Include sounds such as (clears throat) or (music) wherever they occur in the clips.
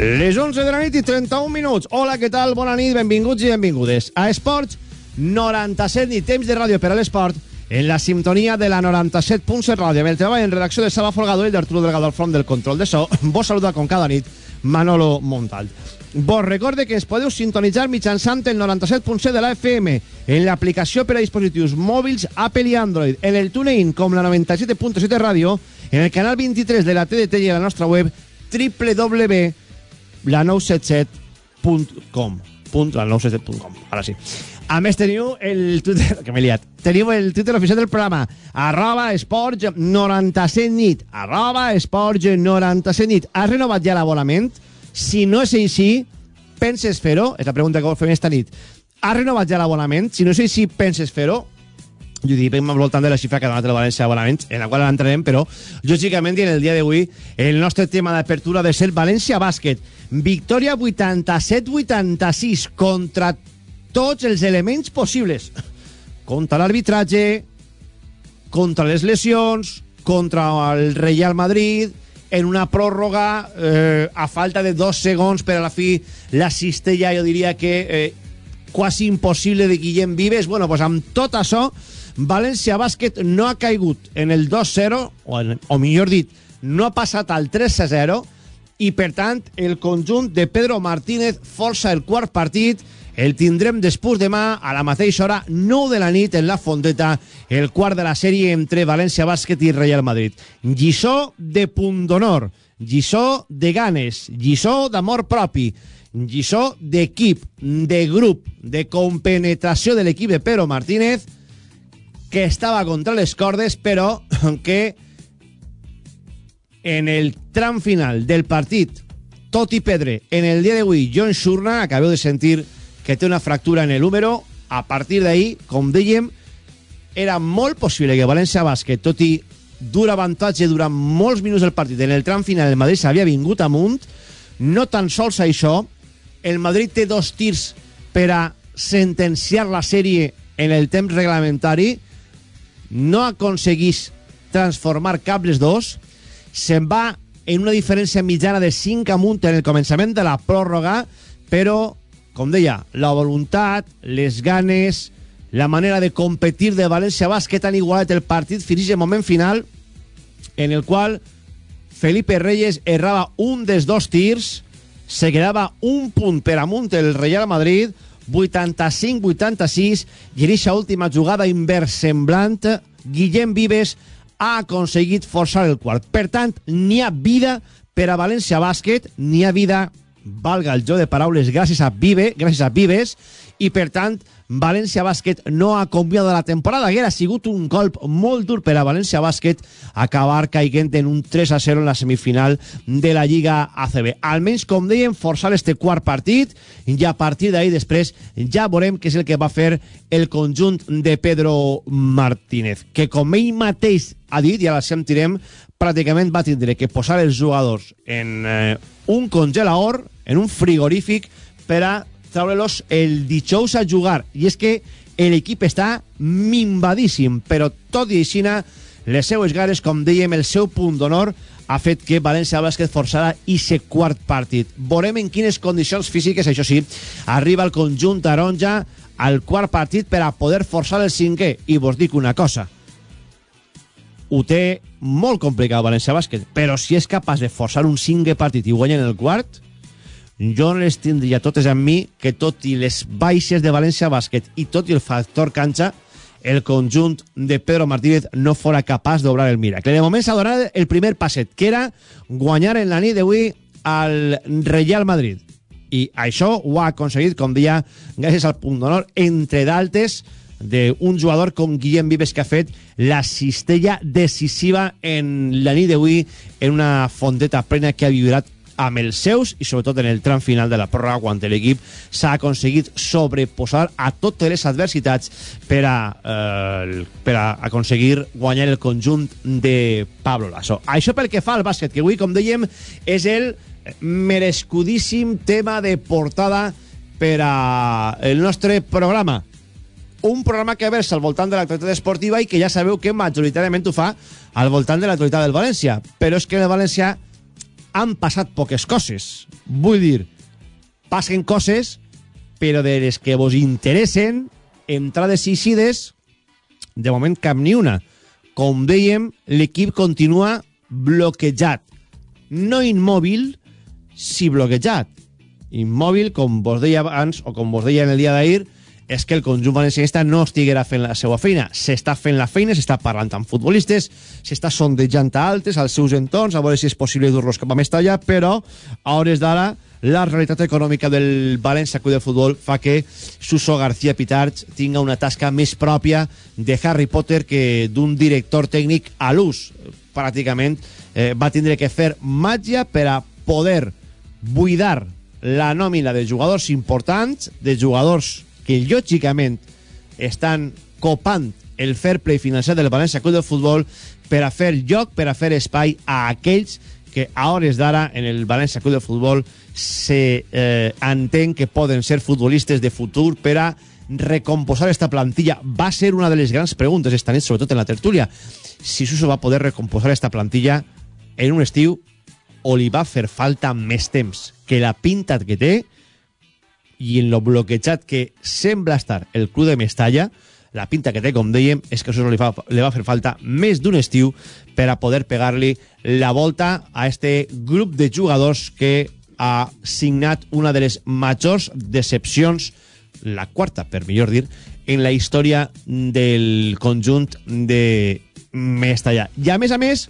Les 11 de la nit i 31 minuts. Hola, què tal? Bona nit, benvinguts i benvingudes a Esports 97 nit, temps de ràdio per a l'esport en la sintonia de la 97.7 ràdio. Amb el treball en redacció de Sala Folgado i d'Arturo Delgado al front del control de so. (clears throat) Vos saluda com cada nit Manolo Montal. Vos recorde que es podeu sintonitzar mitjançant el 97.7 de la FM en l'aplicació per a dispositius mòbils Apple i Android, en el TuneIn com la 97.7 ràdio, en el canal 23 de la TDT i a la nostra web www.la977.com la 977.com, ara sí. A més teniu el Twitter, que m'he liat, teniu el Twitter oficial del programa, arroba esports 97 nit, arroba esports 97 nit. Has renovat ja l'abonament? Si no és així, penses fer-ho? És la pregunta que vol fer esta nit. Has renovat ja l'abonament? Si no és així, penses fer-ho? Dic, al voltant de la xifra que ha donat el València abonaments, en la qual entrarem, però lògicament i en el dia d'avui el nostre tema d'apertura de ser València Bàsquet. Victòria 87-86 contra tots els elements possibles. Contra l'arbitratge, contra les lesions, contra el Real Madrid, en una pròrroga eh, a falta de dos segons per a la fi la cistella, jo diria que eh, quasi impossible de Guillem Vives. Bueno, pues amb tot això València Bàsquet no ha caigut en el 2-0, o, o millor dit, no ha passat al 3-0, i per tant el conjunt de Pedro Martínez força el quart partit, el tindrem després demà a la mateixa hora, 9 de la nit en la Fondeta, el quart de la sèrie entre València Bàsquet i Real Madrid. Lliçó de punt d'honor, lliçó de ganes, lliçó d'amor propi, lliçó d'equip, de grup, de compenetració de l'equip de Pedro Martínez, que estava contra les cordes, però (coughs) que en el tram final del partit, tot i pedre, en el dia d'avui, John Shurna, acabeu de sentir que té una fractura en el húmero, a partir d'ahir, com dèiem, era molt possible que València Bàsquet, tot i dur avantatge durant molts minuts del partit, en el tram final el Madrid s'havia vingut amunt, no tan sols això, el Madrid té dos tirs per a sentenciar la sèrie en el temps reglamentari, no aconseguís transformar cap les dos, se'n va en una diferència mitjana de 5 amunt en el començament de la pròrroga, però, com deia, la voluntat, les ganes, la manera de competir de València Bàsquet han igualat el partit fins al moment final en el qual Felipe Reyes errava un dels dos tirs, se quedava un punt per amunt el Real Madrid, 85-86 i en aquesta última jugada inversemblant Guillem Vives ha aconseguit forçar el quart. Per tant, n'hi ha vida per a València Bàsquet, n'hi ha vida, valga el jo de paraules, gràcies a Vive, gràcies a Vives, i per tant, València Bàsquet no ha canviat la temporada, que ha sigut un colp molt dur per a València Bàsquet acabar caiguent en un 3 a 0 en la semifinal de la Lliga ACB. Almenys, com deien, forçar este quart partit i a partir d'ahir després ja veurem què és el que va fer el conjunt de Pedro Martínez, que com ell mateix ha dit, i ara sentirem, pràcticament va tindre que posar els jugadors en eh, un congelador, en un frigorífic, per a treure-los el dijous a jugar. I és que l'equip està minvadíssim, però tot i així les seues ganes, com dèiem, el seu punt d'honor ha fet que València Bàsquet forçarà i se quart partit. Veurem en quines condicions físiques, això sí, arriba el conjunt taronja al quart partit per a poder forçar el cinquè. I vos dic una cosa, ho té molt complicat València Bàsquet, però si és capaç de forçar un cinquè partit i guanyar en el quart, jo les tindria totes amb mi que tot i les baixes de València Bàsquet i tot i el factor canxa el conjunt de Pedro Martínez no fora capaç d'obrar el miracle. De moment s'ha donat el primer passet, que era guanyar en la nit d'avui al Real Madrid. I això ho ha aconseguit, com dia, gràcies al punt d'honor, entre d'altes, d'un jugador com Guillem Vives que ha fet la cistella decisiva en la nit d'avui en una fondeta plena que ha vibrat amb els seus i sobretot en el tram final de la pròrroga quan l'equip s'ha aconseguit sobreposar a totes les adversitats per a, eh, per a aconseguir guanyar el conjunt de Pablo Lasso. Això pel que fa al bàsquet, que avui, com dèiem, és el merescudíssim tema de portada per a el nostre programa un programa que versa al voltant de l'actualitat esportiva i que ja sabeu que majoritàriament ho fa al voltant de l'actualitat del València. Però és que el València han passat poques coses. Vull dir, passen coses, però de les que vos interessen, entrades i sides, de moment cap ni una. Com dèiem, l'equip continua bloquejat. No immòbil, sí bloquejat. Immòbil, com vos deia abans, o com vos deia en el dia d'ahir, és que el conjunt valencianista no estiguera fent la seva feina. S'està fent la feina, s'està parlant amb futbolistes, s'està sondejant a altres, als seus entorns, a veure si és possible dur-los cap a Mestalla, però a hores d'ara la realitat econòmica del València Club de Futbol fa que Suso García Pitarch tinga una tasca més pròpia de Harry Potter que d'un director tècnic a l'ús. Pràcticament eh, va tindre que fer màgia per a poder buidar la nòmina de jugadors importants, de jugadors que lògicament estan copant el fair play financer del València Club de Futbol per a fer lloc, per a fer espai a aquells que a hores d'ara en el València Club de Futbol se eh, entén que poden ser futbolistes de futur per a recomposar esta plantilla. Va ser una de les grans preguntes esta nit, sobretot en la tertúlia. Si Suso va poder recomposar esta plantilla en un estiu o li va fer falta més temps que la pinta que té i en lo bloquejat que sembla estar el club de Mestalla, la pinta que té, com dèiem, és que això li, fa, li va fer falta més d'un estiu per a poder pegar-li la volta a este grup de jugadors que ha signat una de les majors decepcions, la quarta, per millor dir, en la història del conjunt de Mestalla. I a més a més,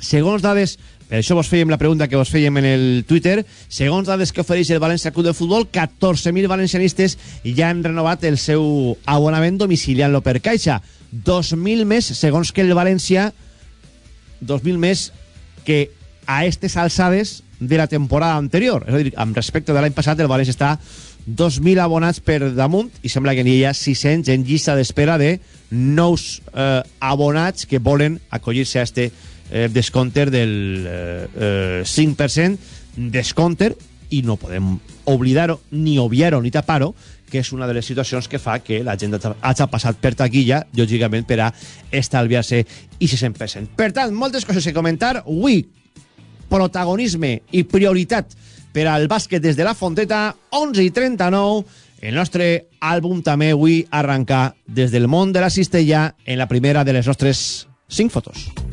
segons dades per això vos fèiem la pregunta que vos fèiem en el Twitter. Segons dades que ofereix el València Club de Futbol, 14.000 valencianistes ja han renovat el seu abonament domiciliant-lo per caixa. 2.000 més, segons que el València, 2.000 més que a aquestes alçades de la temporada anterior. És a dir, amb respecte de l'any passat, el València està 2.000 abonats per damunt i sembla que n'hi ha 600 en llista d'espera de nous eh, abonats que volen acollir-se a este eh, descompter del eh, eh, 5% descompter i no podem oblidar-ho, ni obviar-ho, ni tapar-ho, que és una de les situacions que fa que la gent hagi passat per taquilla, lògicament, per a estalviar-se i 60%. Per tant, moltes coses a comentar. Avui, protagonisme i prioritat per al bàsquet des de la Fonteta, 11 i 39, el nostre àlbum també avui arrencar des del món de la cistella en la primera de les nostres 5 fotos.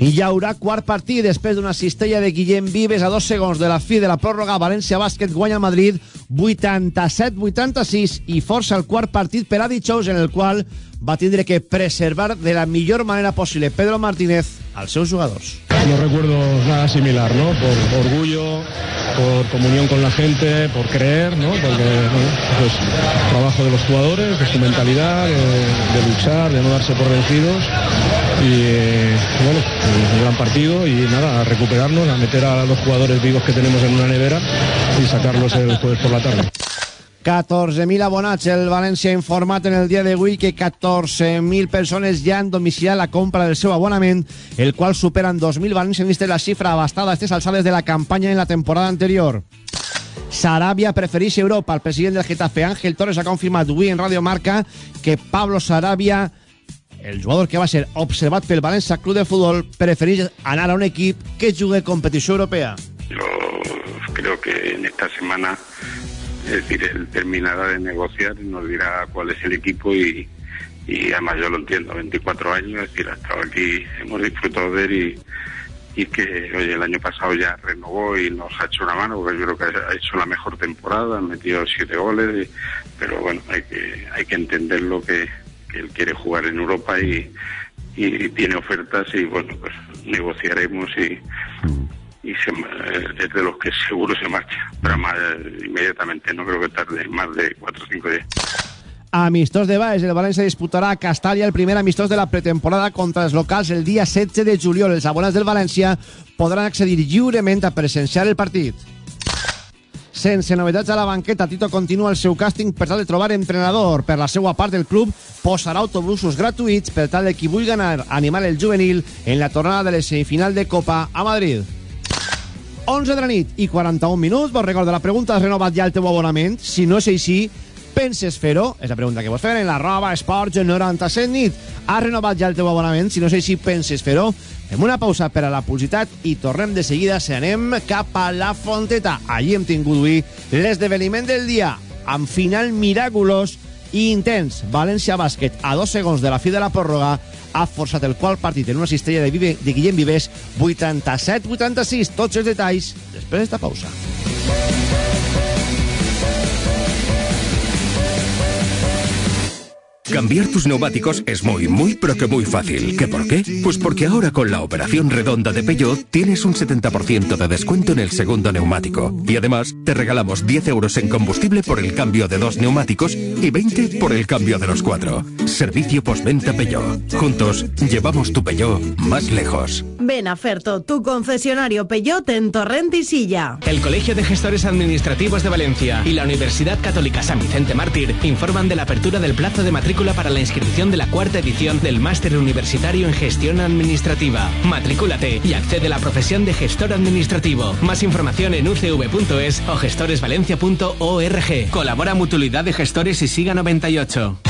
I hi haurà quart partit després d'una cistella de Guillem Vives a dos segons de la fi de la pròrroga. València Bàsquet guanya Madrid 87-86 i força el quart partit per a dijous en el qual va tindre que preservar de la millor manera possible Pedro Martínez als seus jugadors. No recuerdo nada similar, ¿no? Por orgullo, por comunión con la gente, por creer, ¿no? Porque, bueno, pues trabajo de los jugadores, de su mentalidad, de, de luchar, de no darse por vencidos y eh, bueno, un gran partido y nada, a recuperarnos, a meter a los jugadores vivos que tenemos en una nevera y sacarlos el jueves por la tarde. 14.000 abonats. El València ha informat en el dia d'avui que 14.000 persones ja han domiciliat la compra del seu abonament, el qual superen 2.000 valencianistes la xifra abastada a aquestes alçades de la campanya en la temporada anterior. Sarabia prefereix Europa. El president del Getafe, Ángel Torres, ha confirmat avui en Radio Marca que Pablo Sarabia el jugador que va ser observat pel València Club de Futbol prefereix anar a un equip que jugue competició europea. Yo creo que en esta semana, es decir, él terminará de negociar y nos dirá cuál es el equipo y, y además yo lo entiendo, 24 años, es decir, ha estado aquí, hemos disfrutado de él y, que, oye, el año pasado ya renovó y nos ha hecho una mano, porque yo creo que ha hecho la mejor temporada, ha metido siete goles, pero bueno, hay que, hay que entender lo que, que él quiere jugar en Europa y, y tiene ofertas y bueno, pues negociaremos y, y se, eh, es de los que seguro se marcha, pero más eh, inmediatamente, no creo que tarde más de cuatro o cinco días. Amistós de Baix, el València disputarà a Castalla el primer amistós de la pretemporada contra els locals el dia 16 de juliol. Els abonats del València podran accedir lliurement a presenciar el partit. Sense novetats a la banqueta, Tito continua el seu càsting per tal de trobar entrenador. Per la seva part, el club posarà autobusos gratuïts per tal de qui vulgui anar a animar el juvenil en la tornada de la semifinal de Copa a Madrid. 11 de la nit i 41 minuts. Vos recordo, la pregunta has renovat ja el teu abonament. Si no és així, penses fer-ho? És la pregunta que vos fem en la roba Esports 97 nit. Has renovat ja el teu abonament? Si no sé si penses fer-ho, fem una pausa per a la publicitat i tornem de seguida si anem cap a la Fonteta. Allí hem tingut avui l'esdeveniment del dia amb final miraculós i intens. València Bàsquet, a dos segons de la fi de la pròrroga, ha forçat el qual partit en una cistella de, Vive, de Guillem Vives 87-86. Tots els detalls després d'esta pausa. Cambiar tus neumáticos es muy, muy, pero que muy fácil. ¿Qué por qué? Pues porque ahora con la operación redonda de Peugeot tienes un 70% de descuento en el segundo neumático. Y además te regalamos 10 euros en combustible por el cambio de dos neumáticos y 20 por el cambio de los cuatro. Servicio postventa Peugeot. Juntos llevamos tu Peugeot más lejos. Ven a Ferto, tu concesionario Peugeot en Torrent y Silla. El Colegio de Gestores Administrativos de Valencia y la Universidad Católica San Vicente Mártir informan de la apertura del plazo de matrícula para la inscripción de la cuarta edición del Máster Universitario en Gestión Administrativa. Matricúlate y accede a la profesión de gestor administrativo. Más información en ucv.es o gestoresvalencia.org. Colabora Mutualidad de Gestores y Siga 98.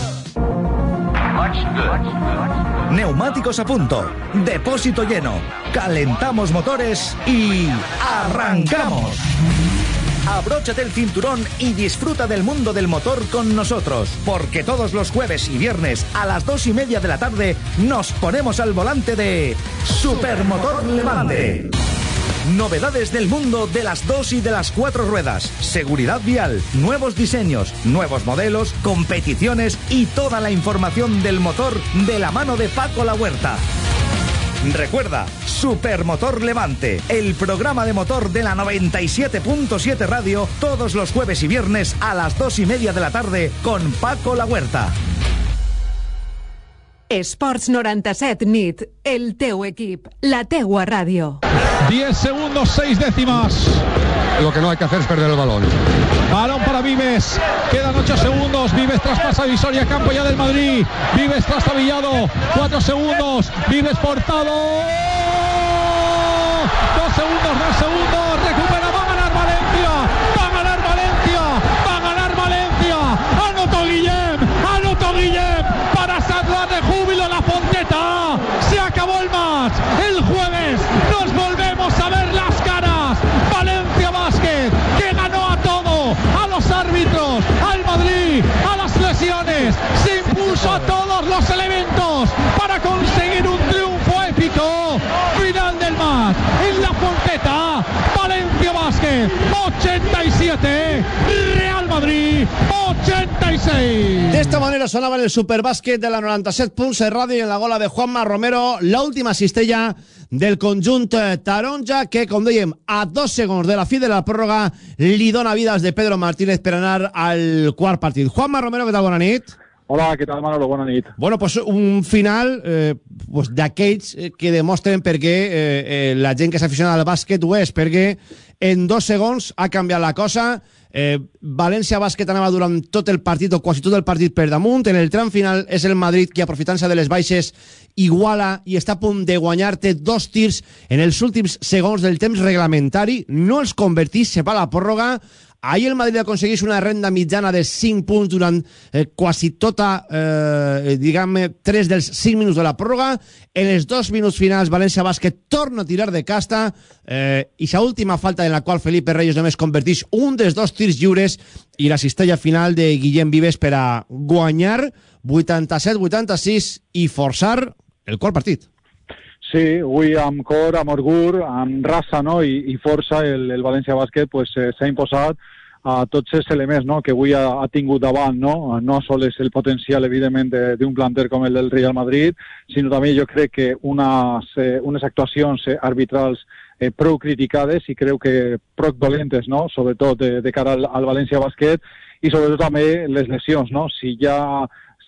Neumáticos a punto, depósito lleno, calentamos motores y arrancamos. Abróchate el cinturón y disfruta del mundo del motor con nosotros, porque todos los jueves y viernes a las dos y media de la tarde nos ponemos al volante de Supermotor Levante. Novedades del mundo de las dos y de las cuatro ruedas, seguridad vial, nuevos diseños, nuevos modelos, competiciones y toda la información del motor de la mano de Paco La Huerta. Recuerda, Supermotor Levante, el programa de motor de la 97.7 Radio, todos los jueves y viernes a las dos y media de la tarde con Paco La Huerta. Esports 97 nit, el teu equip, la teua ràdio. 10 segundos, 6 décimas. Lo que no hay que hacer es perder el balón. Balón para Vives. Quedan 8 segundos. Vives traspasa Visoria, campo ya del Madrid. Vives trastabillado. 4 segundos. Vives portado. 2 segundos, 2 segundos. 86. D'esta manera sonava el Superbàsquet de la 97 punts de ràdio i en la gola de Juanma Romero, l'última cistella del conjunt eh, taronja que, com dèiem, a dos segons de la fi de la pròrroga li dona vida als de Pedro Martínez per anar al quart partit. Juanma Romero, què tal? Bona nit. Hola, què tal, Manolo? Bona nit. Bueno, pues un final eh, pues d'aquells eh, que demostren perquè eh, eh, la gent que s'aficiona al bàsquet ho és, perquè en dos segons ha canviat la cosa, eh, València Bàsquet anava durant tot el partit o quasi tot el partit per damunt, en el tram final és el Madrid qui aprofitant-se de les baixes iguala i està a punt de guanyar-te dos tirs en els últims segons del temps reglamentari, no els convertís, se va la pròrroga, Ahir el Madrid aconsegueix una renda mitjana de 5 punts durant eh, quasi tota, eh, diguem-ne, 3 dels 5 minuts de la pròrroga. En els dos minuts finals, València Bàsquet torna a tirar de casta eh, i sa última falta en la qual Felipe Reyes només converteix un dels dos tirs lliures i la cistella final de Guillem Vives per a guanyar 87-86 i forçar el quart partit. Sí, avui amb cor, amb orgull, amb raça no? I, i força el, el València Bàsquet pues, eh, s'ha imposat a tots els elements no? que avui ha, ha tingut davant, no? no sols el potencial, evidentment, d'un planter com el del Real Madrid, sinó també jo crec que unes, eh, unes actuacions eh, arbitrals eh, prou criticades i creu que prou dolentes, no? sobretot de, de cara al, al València Bàsquet, i sobretot també les lesions. No? Si ja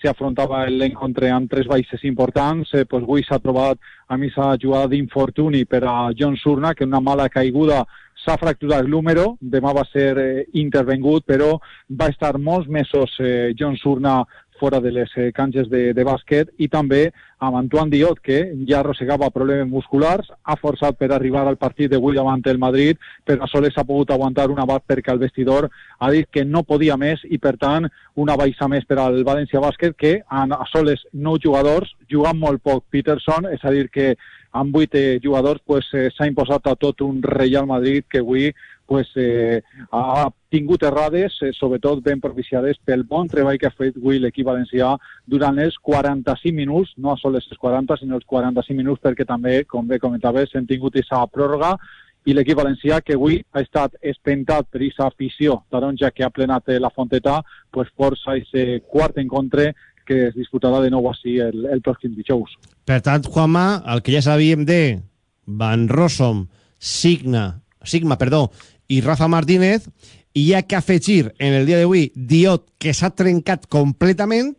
s'afrontava l'encontre amb tres baixes importants, eh, pues avui s'ha trobat a mi s'ha jugada d'infortuni per a John Surna, que una mala caiguda s'ha fracturat l'húmero, demà va ser eh, intervengut, però va estar molts mesos eh, John Surna fora de les eh, canges de, de bàsquet i també amb Antoine Diot, que ja arrossegava problemes musculars, ha forçat per arribar al partit d'avui davant el Madrid, però soles ha pogut aguantar una bat perquè el vestidor ha dit que no podia més i, per tant, una baixa més per al València Bàsquet, que a soles nou jugadors, jugant molt poc. Peterson, és a dir, que amb vuit eh, jugadors pues, eh, s'ha imposat a tot un Real Madrid que avui pues, eh, ha tingut errades, eh, sobretot ben propiciades pel bon treball que ha fet avui l'equip valencià durant els 45 minuts, no sols els 40, sinó els 45 minuts, perquè també, com bé comentaves, hem tingut aquesta pròrroga i l'equip valencià que avui ha estat espentat per aquesta afició taronja que ha plenat eh, la Fonteta, pues força aquest quart encontre que es disputarà de nou així el, el pròxim dijous. Per tant, Juanma, el que ja sabíem de Van Rossum, Signa, Sigma, perdó, i Rafa Martínez, i hi ha que afegir en el dia d'avui Diot, que s'ha trencat completament,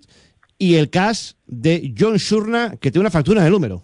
i el cas de John Shurna, que té una fractura en el número.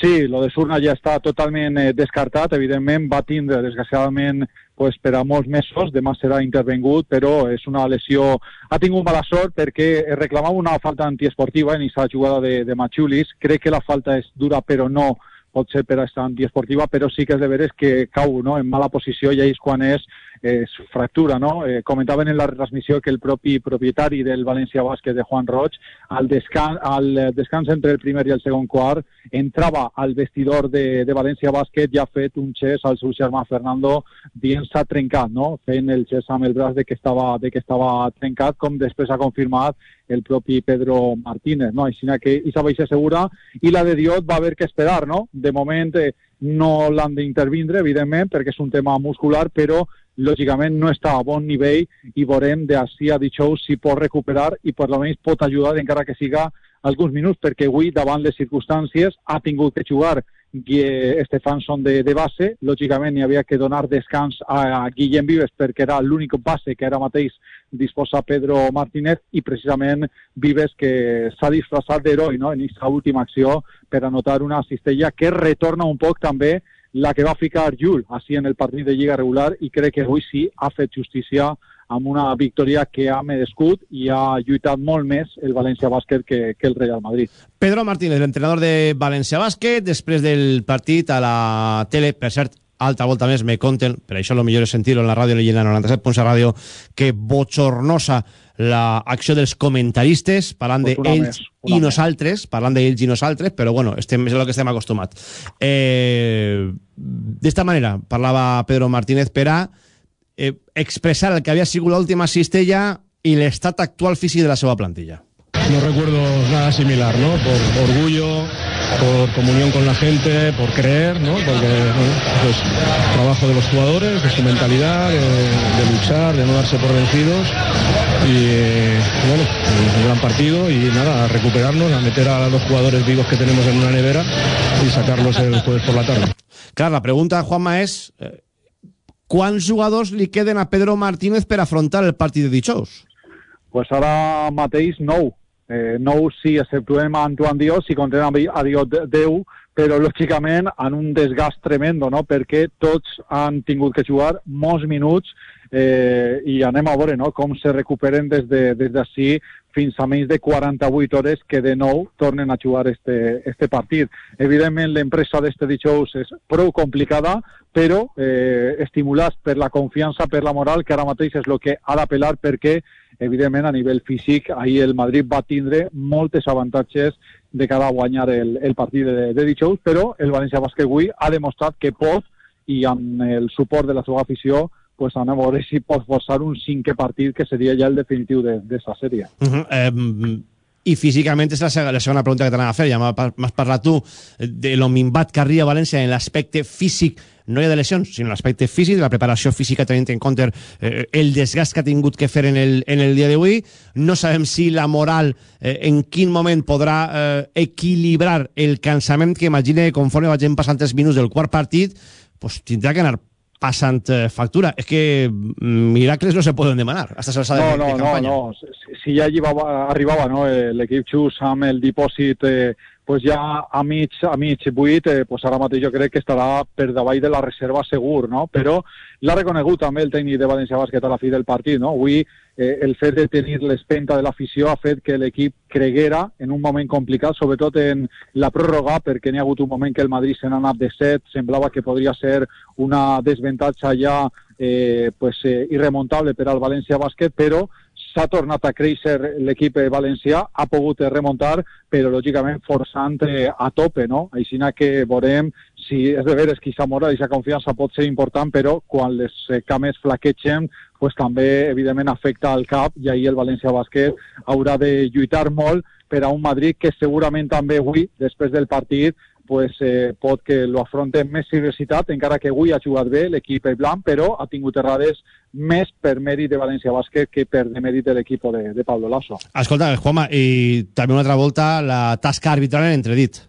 Sí, lo de Surna ja està totalment eh, descartat, evidentment va tindre desgraciadament pues, per a molts mesos, demà serà intervengut, però és una lesió... Ha tingut mala sort perquè reclamava una falta antiesportiva en aquesta jugada de, de Machulis, crec que la falta és dura però no pot ser per estar antiesportiva, però sí que és de veres que cau no? en mala posició i és quan és es fractura, no? Eh, comentaven en la retransmissió que el propi propietari del València Bàsquet de Juan Roig, al, descan al descans entre el primer i el segon quart, entrava al vestidor de, de València Bàsquet i ha fet un xest al seu germà Fernando dient s'ha trencat, no? fent el xest amb el de que estava, de que estava trencat, com després ha confirmat el propi Pedro Martínez, no? Així que Isa baixa segura i la de Diot va haver que esperar, no? De moment eh, no l'han d'intervindre, evidentment, perquè és un tema muscular, però lògicament no està a bon nivell i veurem d'ací a dijous si pot recuperar i per almenys pot ajudar encara que siga alguns minuts perquè avui davant les circumstàncies ha tingut que jugar Estefanson de, de base, lògicament hi havia que donar descans a, Guillem Vives perquè era l'únic base que ara mateix disposa Pedro Martínez i precisament Vives que s'ha disfressat d'heroi no? en aquesta última acció per anotar una cistella que retorna un poc també la que va ficar Jul així en el partit de Lliga regular i crec que avui sí ha fet justícia amb una victòria que ha merescut i ha lluitat molt més el València Bàsquet que, que el Real Madrid. Pedro Martínez, l'entrenador de València Bàsquet, després del partit a la tele, per cert, alta volta més me conten, per això lo millor és sentir-ho en la ràdio en la 97.7 ràdio, que bochornosa la acció dels comentaristes, parlant pues d'ells i més. nosaltres, parlant d'ells i nosaltres, però bueno, estem, és el que estem acostumats. Eh, D'esta manera parlava Pedro Martínez per a eh, expressar el que havia sigut l'última cistella i l'estat actual físic de la seva plantilla. No recuerdo nada similar, ¿no? Por orgullo, por comunión con la gente, por creer, ¿no? Porque bueno, pues, trabajo de los jugadores, de su mentalidad, de, de luchar, de no darse por vencidos y bueno, un gran partido y nada, a recuperarnos, a meter a los jugadores vivos que tenemos en una nevera y sacarlos el jueves por la tarde. Claro, la pregunta, Juanma, és eh, quants jugadors li queden a Pedro Martínez per afrontar el partit de dijous? Pues ara mateix nou, eh, nou si exceptuem a Antoine Dios, si contem a Dios 10, però lògicament en un desgast tremendo, no? perquè tots han tingut que jugar molts minuts eh, i anem a veure no? com se recuperen des d'ací de, des fins a menys de 48 hores que de nou tornen a jugar este, este partit. Evidentment, l'empresa d'este dijous és prou complicada, però eh, estimulats per la confiança, per la moral, que ara mateix és el que ha d'apel·lar perquè, evidentment, a nivell físic, ahir el Madrid va tindre moltes avantatges de cara a guanyar el, el partit de, de dijous, però el València Bàsquet avui ha demostrat que pot, i amb el suport de la seva afició, pues anem a veure si pot forçar un cinquè partit que seria ja el definitiu d'aquesta de, sèrie. Uh -huh. eh, i físicament és la, segona, la segona pregunta que t'anava a fer, ja m'has parlat tu de lo minvat que arriba a València en l'aspecte físic, no hi ha de lesions, sinó l'aspecte físic, de la preparació física tenint en compte eh, el desgast que ha tingut que fer en el, en el dia d'avui. No sabem si la moral eh, en quin moment podrà eh, equilibrar el cansament que imagine conforme vagin passant els minuts del quart partit, pues tindrà que anar passant eh, factura. És que mm, miracles no se poden demanar. Hasta se no, no, de no, no. Si, si ja arribava, arribava no, eh, l'equip Xus amb el dipòsit eh, pues ja a mig, a mig buit, eh, pues ara mateix jo crec que estarà per davall de la reserva segur, no? Però l'ha reconegut també el tècnic de València Bàsquet a la fi del partit, no? Avui eh, el fet de tenir l'espenta de l'afició ha fet que l'equip creguera en un moment complicat, sobretot en la pròrroga, perquè n'hi ha hagut un moment que el Madrid se n'ha anat de set, semblava que podria ser una desventatge ja eh, pues, eh, irremontable per al València Bàsquet, però s'ha tornat a créixer l'equip valencià, ha pogut remuntar, però lògicament forçant eh, a tope, no? Així que veurem si és de veres que aquesta moral i aquesta confiança pot ser important, però quan les eh, cames flaquegen, pues, també evidentment afecta al cap i ahir el València Bàsquet haurà de lluitar molt per a un Madrid que segurament també avui, després del partit, pues, eh, pot que lo afronte amb més seriositat, encara que avui ha jugat bé l'equip blanc, però ha tingut errades més per mèrit de València Bàsquet que per de mèrit de l'equip de, de Pablo Lasso. Escolta, Juanma, i també una altra volta la tasca arbitral en entredit.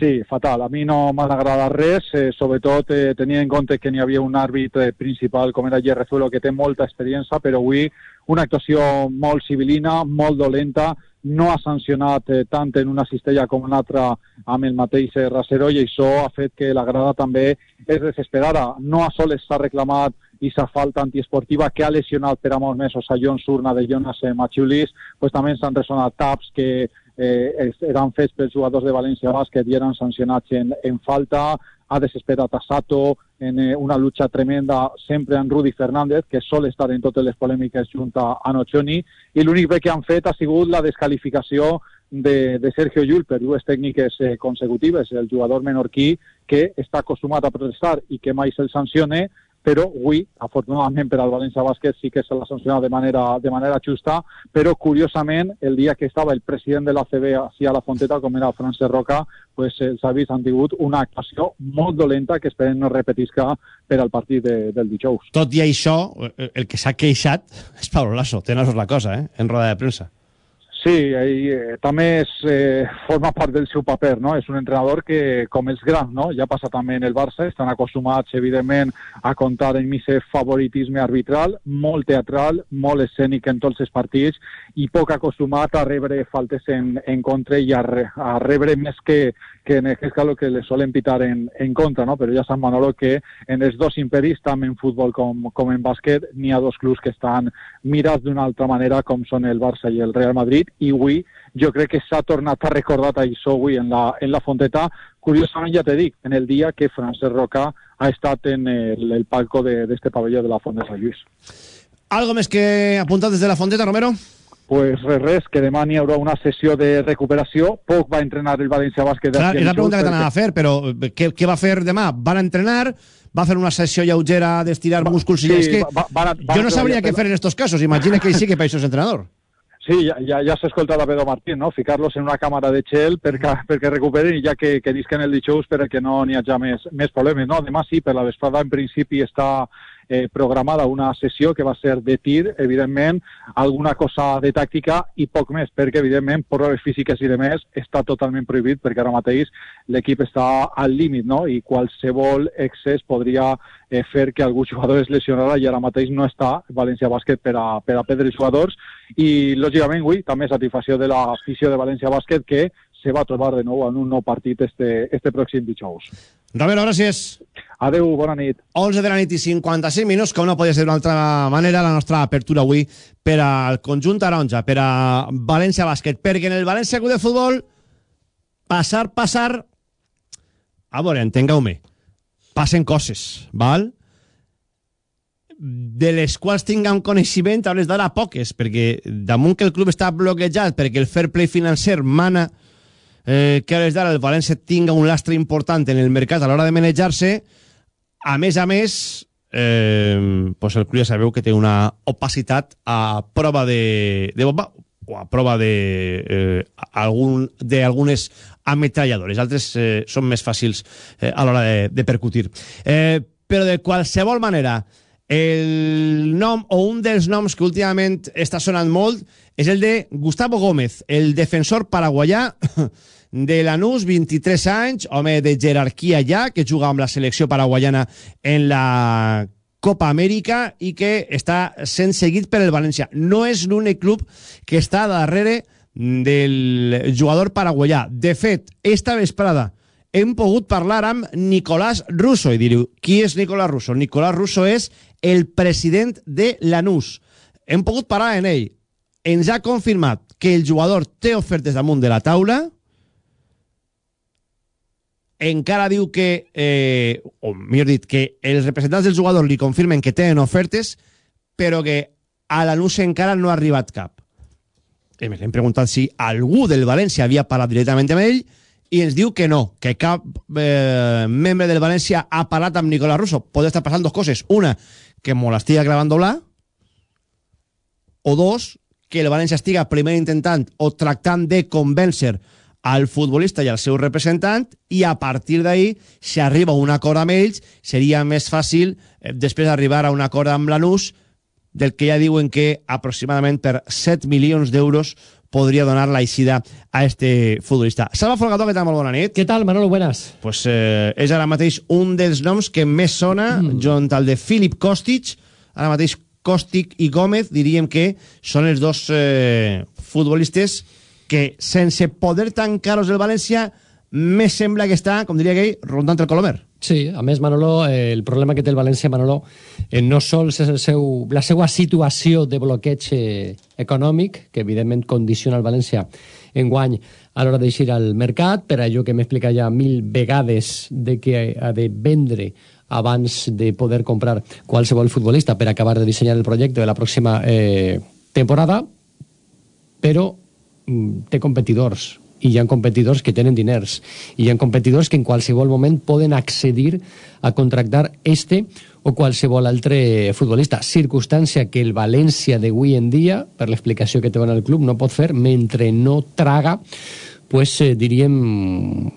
Sí, fatal. A mi no m'ha agradat res, eh, sobretot eh, tenia en compte que n'hi havia un àrbitre principal com era Gerrezuelo, que té molta experiència, però avui una actuació molt civilina, molt dolenta, no ha sancionat eh, tant en una cistella com en altra amb el mateix eh, Rasero i això ha fet que la grada també és desesperada. No a sols s'ha reclamat i sa falta antiesportiva que ha lesionat per a molts mesos a John Surna de Jonas eh, Machulis, pues també s'han resonat taps que eh, eren fets pels jugadors de València Bàsquet i eren sancionats en, en falta, ha desesperat a Sato en eh, una lucha tremenda sempre en Rudi Fernández, que sol estar en totes les polèmiques junt a Nocioni, i l'únic que han fet ha sigut la descalificació de, de Sergio Llull per dues tècniques eh, consecutives, el jugador menorquí que està acostumat a protestar i que mai se'l sancione, però avui, afortunadament per al València Bàsquet, sí que se l'ha sancionat de manera, de manera justa, però curiosament, el dia que estava el president de la CB així a la Fonteta, com era Francesc Roca, pues, els avis han tingut una actuació molt dolenta que esperem no repetisca per al partit de, del dijous. Tot i això, el que s'ha queixat és Pablo Lasso, té la cosa, eh? en roda de premsa. Sí, i, eh, també és, eh, forma part del seu paper, no? És un entrenador que, com els grans, no? Ja passa també en el Barça, estan acostumats, evidentment, a comptar en aquest favoritisme arbitral, molt teatral, molt escènic en tots els partits i poc acostumat a rebre faltes en, en contra i a, re, a rebre més que, que en aquest cas que le solen pitar en, en contra, no? Però ja sap Manolo que en els dos imperis, tant en futbol com, com en bàsquet, n'hi ha dos clubs que estan mirats d'una altra manera, com són el Barça i el Real Madrid, i avui jo crec que s'ha tornat a recordar això avui en la, en la Fonteta. Curiosament, ja te dic, en el dia que Francesc Roca ha estat en el, el palco d'este de, pavelló de la Font de Sant Lluís. Algo més que apuntar des de la Fonteta, Romero? pues res, res, que demà n'hi haurà una sessió de recuperació. Poc va entrenar el València Bàsquet. Clar, és la pregunta que t'anava a fer, però què, què va fer demà? Van entrenar, va fer una sessió lleugera d'estirar músculs sí, i és que va, va, va, jo no sabria què fer en estos casos. Imagina que sí que per això és entrenador. Sí, ja, ja, ja s'ha escoltat a Pedro Martín, no? Ficar-los en una càmera de gel perquè, perquè recuperen i ja que, que disquen el dijous perquè no n'hi hagi més, més problemes, no? Demà sí, per la vesprada en principi està eh, programada una sessió que va ser de tir, evidentment, alguna cosa de tàctica i poc més, perquè, evidentment, proves físiques i de més està totalment prohibit perquè ara mateix l'equip està al límit, no? I qualsevol excés podria eh, fer que algú jugador es lesionara i ara mateix no està València Bàsquet per a, per a perdre jugadors i lògicament avui també satisfacció de l'afició de València Bàsquet que se va trobar de nou en un nou partit este, este pròxim dijous. Romero, gràcies. Adeu, bona nit. 11 de la nit i 55 minuts, com no podia ser d'una altra manera, la nostra apertura avui per al conjunt taronja, per a València Bàsquet, perquè en el València Club de Futbol passar, passar... A veure, entengueu-me, passen coses, val? de les quals tinguem coneixement a les d'ara poques, perquè damunt que el club està bloquejat perquè el fair play financer mana eh, que a les d'ara el València tinga un lastre important en el mercat a l'hora de manejar-se, a més a més, eh, pues el club ja sabeu que té una opacitat a prova de, de bomba o a prova de eh, algun, d'algunes ametralladores. Altres eh, són més fàcils eh, a l'hora de, de percutir. Eh, però de qualsevol manera, el nom o un dels noms que últimament està sonant molt és el de Gustavo Gómez, el defensor paraguayà (coughs) de Lanús, 23 anys, home de jerarquia ja, que juga amb la selecció paraguayana en la Copa Amèrica i que està sent seguit per el València. No és l'únic club que està darrere del jugador paraguayà. De fet, esta vesprada hem pogut parlar amb Nicolás Russo i direu, qui és Nicolás Russo? Nicolás Russo és el president de Lanús. Hem pogut parlar en ell. Ens ha confirmat que el jugador té ofertes damunt de la taula, encara diu que, eh, o millor dit, que els representants del jugador li confirmen que tenen ofertes, però que a l'anús encara no ha arribat cap. Hem, hem preguntat si algú del València havia parlat directament amb ell i ens diu que no, que cap eh, membre del València ha parlat amb Nicolás Russo. Pot estar passant dos coses. Una, que me l'estiga gravant doblar, o dos, que el València estiga primer intentant o tractant de convèncer al futbolista i al seu representant i a partir d'ahí, si arriba a un acord amb ells, seria més fàcil eh, després d'arribar a un acord amb l'ANUS del que ja diuen que aproximadament per 7 milions d'euros podria donar la eixida a este futbolista. Salva Folgador, què tal? Molt bona nit. Què tal, Manolo? Buenas. Pues eh, és ara mateix un dels noms que més sona, mm. junt al de Filip Kostic, ara mateix Kostic i Gómez, diríem que són els dos eh, futbolistes que, sense poder tancar-los del València, més sembla que està, com diria aquell, rondant el Colomer. Sí, a més, Manolo, eh, el problema que té el València, Manolo, eh, no sols és el seu, la seva situació de bloqueig eh, econòmic, que evidentment condiciona el València en guany a l'hora d'eixir al mercat, per allò que m'explica ja mil vegades de que ha de vendre abans de poder comprar qualsevol futbolista per acabar de dissenyar el projecte de la pròxima eh, temporada, però mm, té competidors i hi ha competidors que tenen diners i hi ha competidors que en qualsevol moment poden accedir a contractar este o qualsevol altre futbolista. Circumstància que el València d'avui en dia, per l'explicació que té el club, no pot fer mentre no traga pues, eh, diríem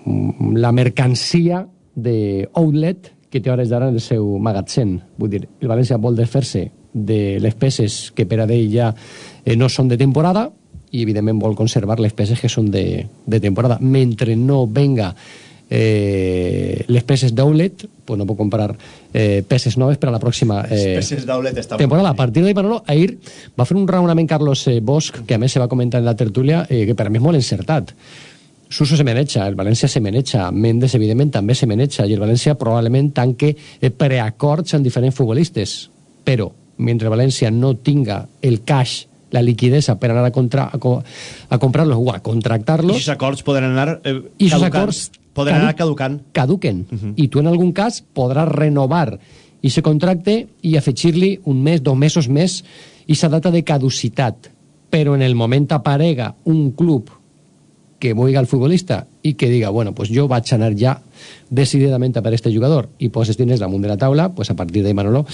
la mercancia de outlet que té hores d'ara en el seu magatzem. Vull dir, el València vol desfer-se de les peces que per a d'ell ja eh, no són de temporada i evidentment vol conservar les peces que són de, de temporada. Mentre no venga eh, les peces d'Oulet, pues no puc comprar eh, peces noves per a la pròxima eh, peces està temporada. A partir d'ahir, Manolo, ahir va fer un raonament Carlos eh, Bosch, que a més se va comentar en la tertúlia, eh, que per a mi és molt encertat. Suso se menecha, el València se menecha, Mendes, evidentment, també se menecha, i el València probablement tanque eh, preacords amb diferents futbolistes. Però, mentre València no tinga el cash la liquidesa per anar a, contra, a, a comprar-los o a contractar-los... I aquests acords poden anar eh, I acords poden anar caducant. Caduquen. Uh -huh. I tu, en algun cas, podràs renovar i se contracte i afegir-li un mes, dos mesos més, i sa data de caducitat. Però en el moment aparega un club que vulgui el futbolista i que diga, bueno, pues jo vaig anar ja decididament per este jugador i poses diners damunt de la taula, pues a partir de Manolo,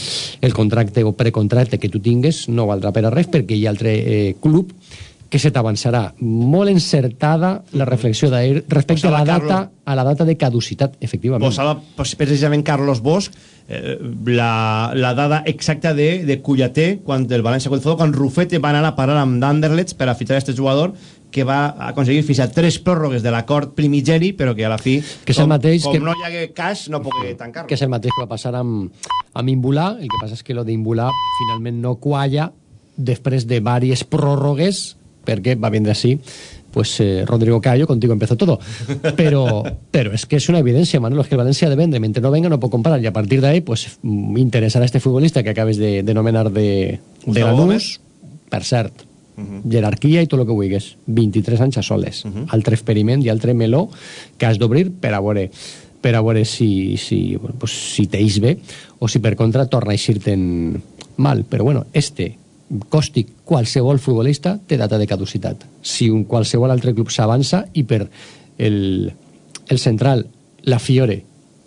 el contracte o precontracte que tu tingues no valdrà per a res perquè hi ha altre eh, club que se t'avançarà. Molt encertada la reflexió d'ahir respecte Posava a la, data, Carlos... a la data de caducitat, efectivament. Posava precisament Carlos Bosch eh, la, la dada exacta de, de Cullaté quan el València quan Rufete va anar a parar amb d'Anderlecht per a fitxar aquest jugador que va aconseguir fins a tres pròrrogues de l'acord primigeni, però que a la fi, que és el com, mateix com que, no hi hagué cash, no puc tancar-lo. Que és el mateix que va passar amb, amb Imbulà, el que passa és que lo d'Imbulà finalment no qualla després de diverses pròrrogues, perquè va vindre així pues eh, Rodrigo Cayo, contigo empezó todo. Pero, (laughs) pero es que es una evidencia, Manolo, es que el Valencia de vende, mientras no venga no puedo comprar, y a partir de ahí, pues interesará este futbolista que acabes de, de nomenar de, de Lanús, per cert, uh -huh. jerarquia i tot el que vulguis 23 anys a soles uh -huh. altre experiment i altre meló que has d'obrir per a veure per a veure si, si, bueno, pues, si t'eix bé o si per contra torna a eixir-te'n mal però bueno, este còstic qualsevol futbolista té data de caducitat si un qualsevol altre club s'avança i per el, el central la Fiore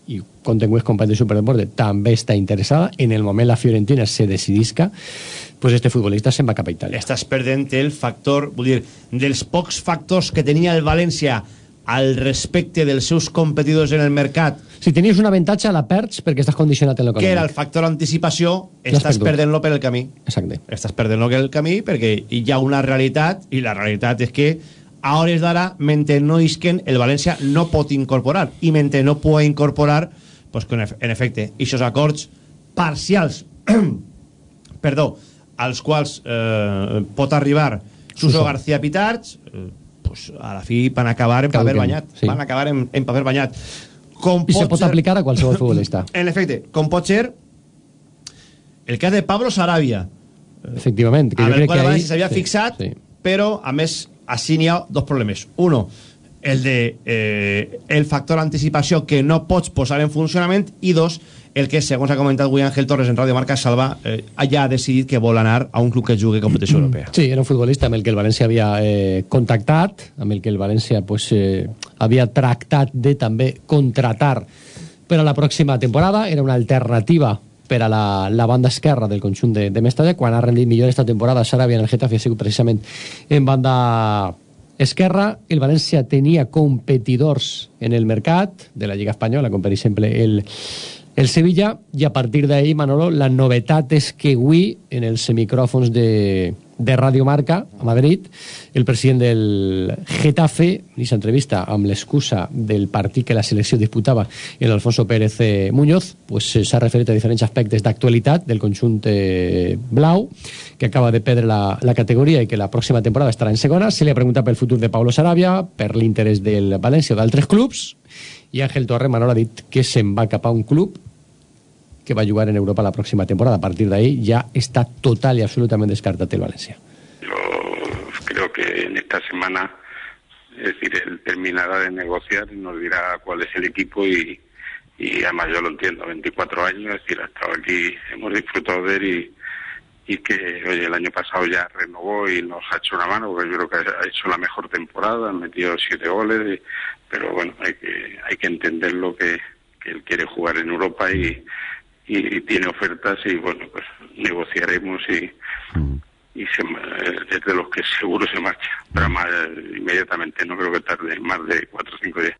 i contingués company de Superdeporte també està interessada en el moment la Fiorentina se decidisca pues este futbolista se'n va cap a Itàlia. Estàs perdent el factor, vull dir, dels pocs factors que tenia el València al respecte dels seus competidors en el mercat. Si tenies un avantatge, la perds perquè estàs condicionat en l'econòmic. Que era el factor anticipació, estàs perdent-lo per el camí. Exacte. Estàs perdent-lo per el camí perquè hi ha una realitat i la realitat és que a hores d'ara, mentre no isquen, el València no pot incorporar. I mentre no pot incorporar, pues en efecte, aquests acords parcials, (clears throat) perdó, als quals eh, pot arribar Suso Suso. García Pitarch, eh, pues a la fi van acabar en paper Caduquen, banyat. sí. Van acabar en, en paper banyat. Com I se pot ser- aplicar a qualsevol (laughs) futbolista. En efecte, com pot ser el cas de Pablo Sarabia, Efectivament. Que amb jo crec que ahí- s'havia sí, fixat, sí. però, a més, així n'hi ha dos problemes. Uno, el de eh, el factor anticipació que no pots posar en funcionament i dos, el que, segons ha comentat avui Ángel Torres en Radio Marca Salva, eh, ja ha decidit que vol anar a un club que jugui competició europea. Sí, era un futbolista amb el que el València havia eh, contactat, amb el que el València pues, eh, havia tractat de també contratar per a la pròxima temporada. Era una alternativa per a la, la banda esquerra del conjunt de, de Mestalla. Quan ha rendit millor esta temporada, Sarabia en el Getafe ha sigut precisament en banda esquerra. El València tenia competidors en el mercat de la Lliga Espanyola, com per exemple el, el Sevilla, i a partir d'ahí, Manolo, la novetat és que avui, en els micròfons de, de Radio Marca, a Madrid, el president del Getafe, i s'entrevista amb l'excusa del partit que la selecció disputava en Alfonso Pérez eh, Muñoz, pues, eh, s'ha referit a diferents aspectes d'actualitat del conjunt eh, blau, que acaba de perdre la, la categoria i que la pròxima temporada estarà en segona. Se li ha preguntat pel futur de Paulo Sarabia, per l'interès del València o d'altres clubs, i Ángel Torre Manol ha dit que se'n va cap a un club que va jugar en Europa la pròxima temporada. A partir d'ahí ja està total i absolutament descartat el València. creo que en esta semana, es decir, él terminará de negociar y nos dirá cuál es el equipo y, y además yo lo entiendo, 24 años, es decir, ha estado aquí, hemos disfrutado de él y, y que, oye, el año pasado ya renovó y nos ha hecho una mano, porque yo creo que ha hecho la mejor temporada, ha metido siete goles, pero bueno, hay que, hay que entender lo que, que él quiere jugar en Europa y, y tiene ofertas y bueno, pues negociaremos y, y se, eh, es de los que seguro se marcha, pero más eh, inmediatamente, no creo que tarde más de cuatro o cinco días.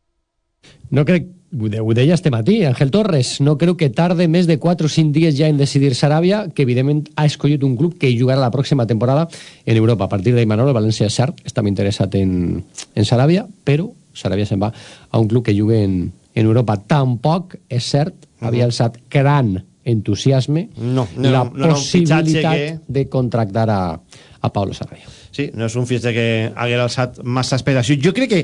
No crec, ho de- ho deia este matí, Ángel Torres, no creu que tarde més de 4 o 5 dies ja en decidir Saràbia, que evidentment ha escollit un club que jugarà la pròxima temporada en Europa. A partir d'ahí, Manolo, el València és cert, està interessat en, en Saràbia, però Saràbia se'n va a un club que jugui en, en Europa. Tampoc, és cert, havia alçat gran entusiasme No, no, la no, no possibilitat fitxatge de contractar a, a Paulo Saràbia. Sí, no és un fitxatge que haguera alçat massa expectació. Jo crec que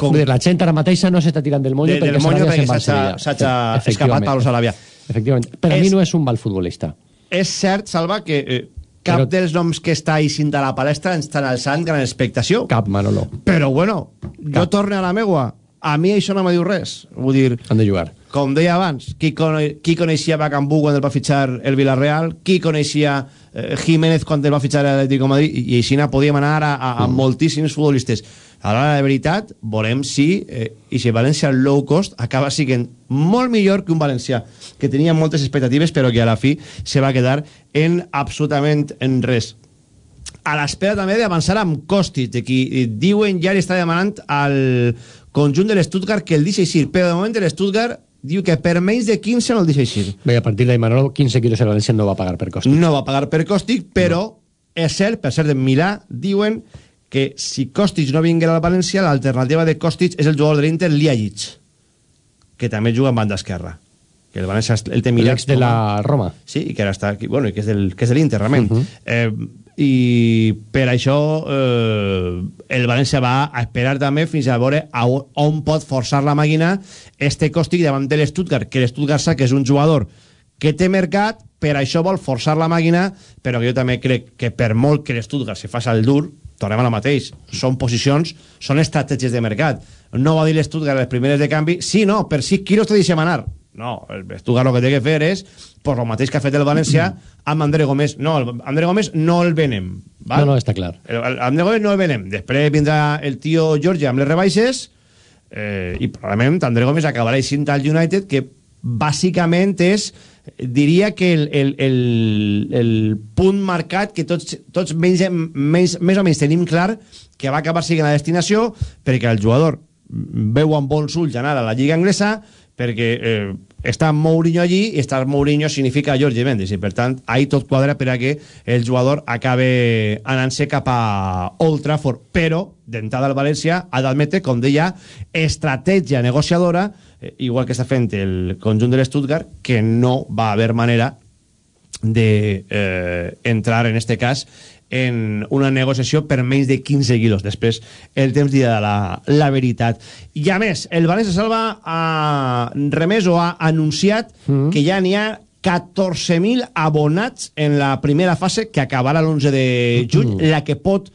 com dir, la gent ara mateixa no s'està tirant del monyo De- perquè se'n va s'ha- escapat Pablo Sarabia. Efectivament. Per a És- mi no és un mal futbolista. és cert, Salva, que eh, cap Però- dels noms que està eixint de la palestra ens estan alçant gran expectació. Cap, Manolo. Però bueno, jo torno a la meua. A mi això no me diu res. Vull dir, Han de jugar. com deia abans, qui, cone qui coneixia Bacambú quan el va fitxar el Villarreal, qui coneixia eh, Jiménez quan el va fitxar l'Atlético Madrid, i, i així podíem anar a, a, a Mm. moltíssims futbolistes. A l'hora de veritat, volem si eh, i si València low cost acaba sent molt millor que un valencià que tenia moltes expectatives però que a la fi se va quedar en absolutament en res a l'espera també d'avançar amb Kostic, de qui eh, diuen ja li està demanant al conjunt de l'Stuttgart que el deixi eixir, però de moment l'Stuttgart diu que per menys de 15 no el deixa eixir. Bé, a partir d'ahí, Manolo, 15 quilos el València no va pagar per costa. No va pagar per Kostic, però és cert, per cert, en Milà diuen que si Kostic no vinguera al València, l'alternativa de Kostic és el jugador de l'Inter, Liajic, que també juga en banda esquerra. Que el València el té mirat de la Roma. Sí, i que ara està aquí, bueno, i que és del, que és de l'Inter, realment. Mhm. eh, I per això eh, el València va a esperar també fins a veure a on, pot forçar la màquina este Còstic davant de l'Stuttgart, que l'Stuttgart sap que és un jugador que té mercat, per això vol forçar la màquina, però que jo també crec que per molt que l'Stuttgart se faci el dur, tornem a la mateix, són posicions, són estratègies de mercat. No va dir l'Stuttgart les primeres de canvi, sí, no, per 6 quilos te deixem anar. No, el Stuttgart el que té que fer és, per lo mateix que ha fet el València, (clears throat) amb André Gómez. No, el André Gómez no el venem. Val? No, no, està clar. El, el André Gómez no el venem. Després vindrà el tio George amb les rebaixes eh, i probablement André Gómez acabarà eixint al United, que bàsicament és diria que el, el, el, el punt marcat que tots, tots menys, menys, més o menys tenim clar que va acabar sent la destinació perquè el jugador veu amb bons ulls anar a la Lliga Anglesa perquè eh, està Mourinho allí i estar Mourinho significa Jorge Mendes i per tant ahí tot quadra per a que el jugador acabe anant-se cap a Old Trafford. Però d'entrada el València ha d'admetre com deia estratègia negociadora eh, igual que està fent el conjunt de l'Stuttgart que no va haver manera de eh, entrar en este cas en una negociació per menys de 15 quilos. Després el temps dirà la, la veritat. I a més, el València Salva ha remès o ha anunciat mm. que ja n'hi ha 14.000 abonats en la primera fase que acabarà l'11 de juny, mm. la que pot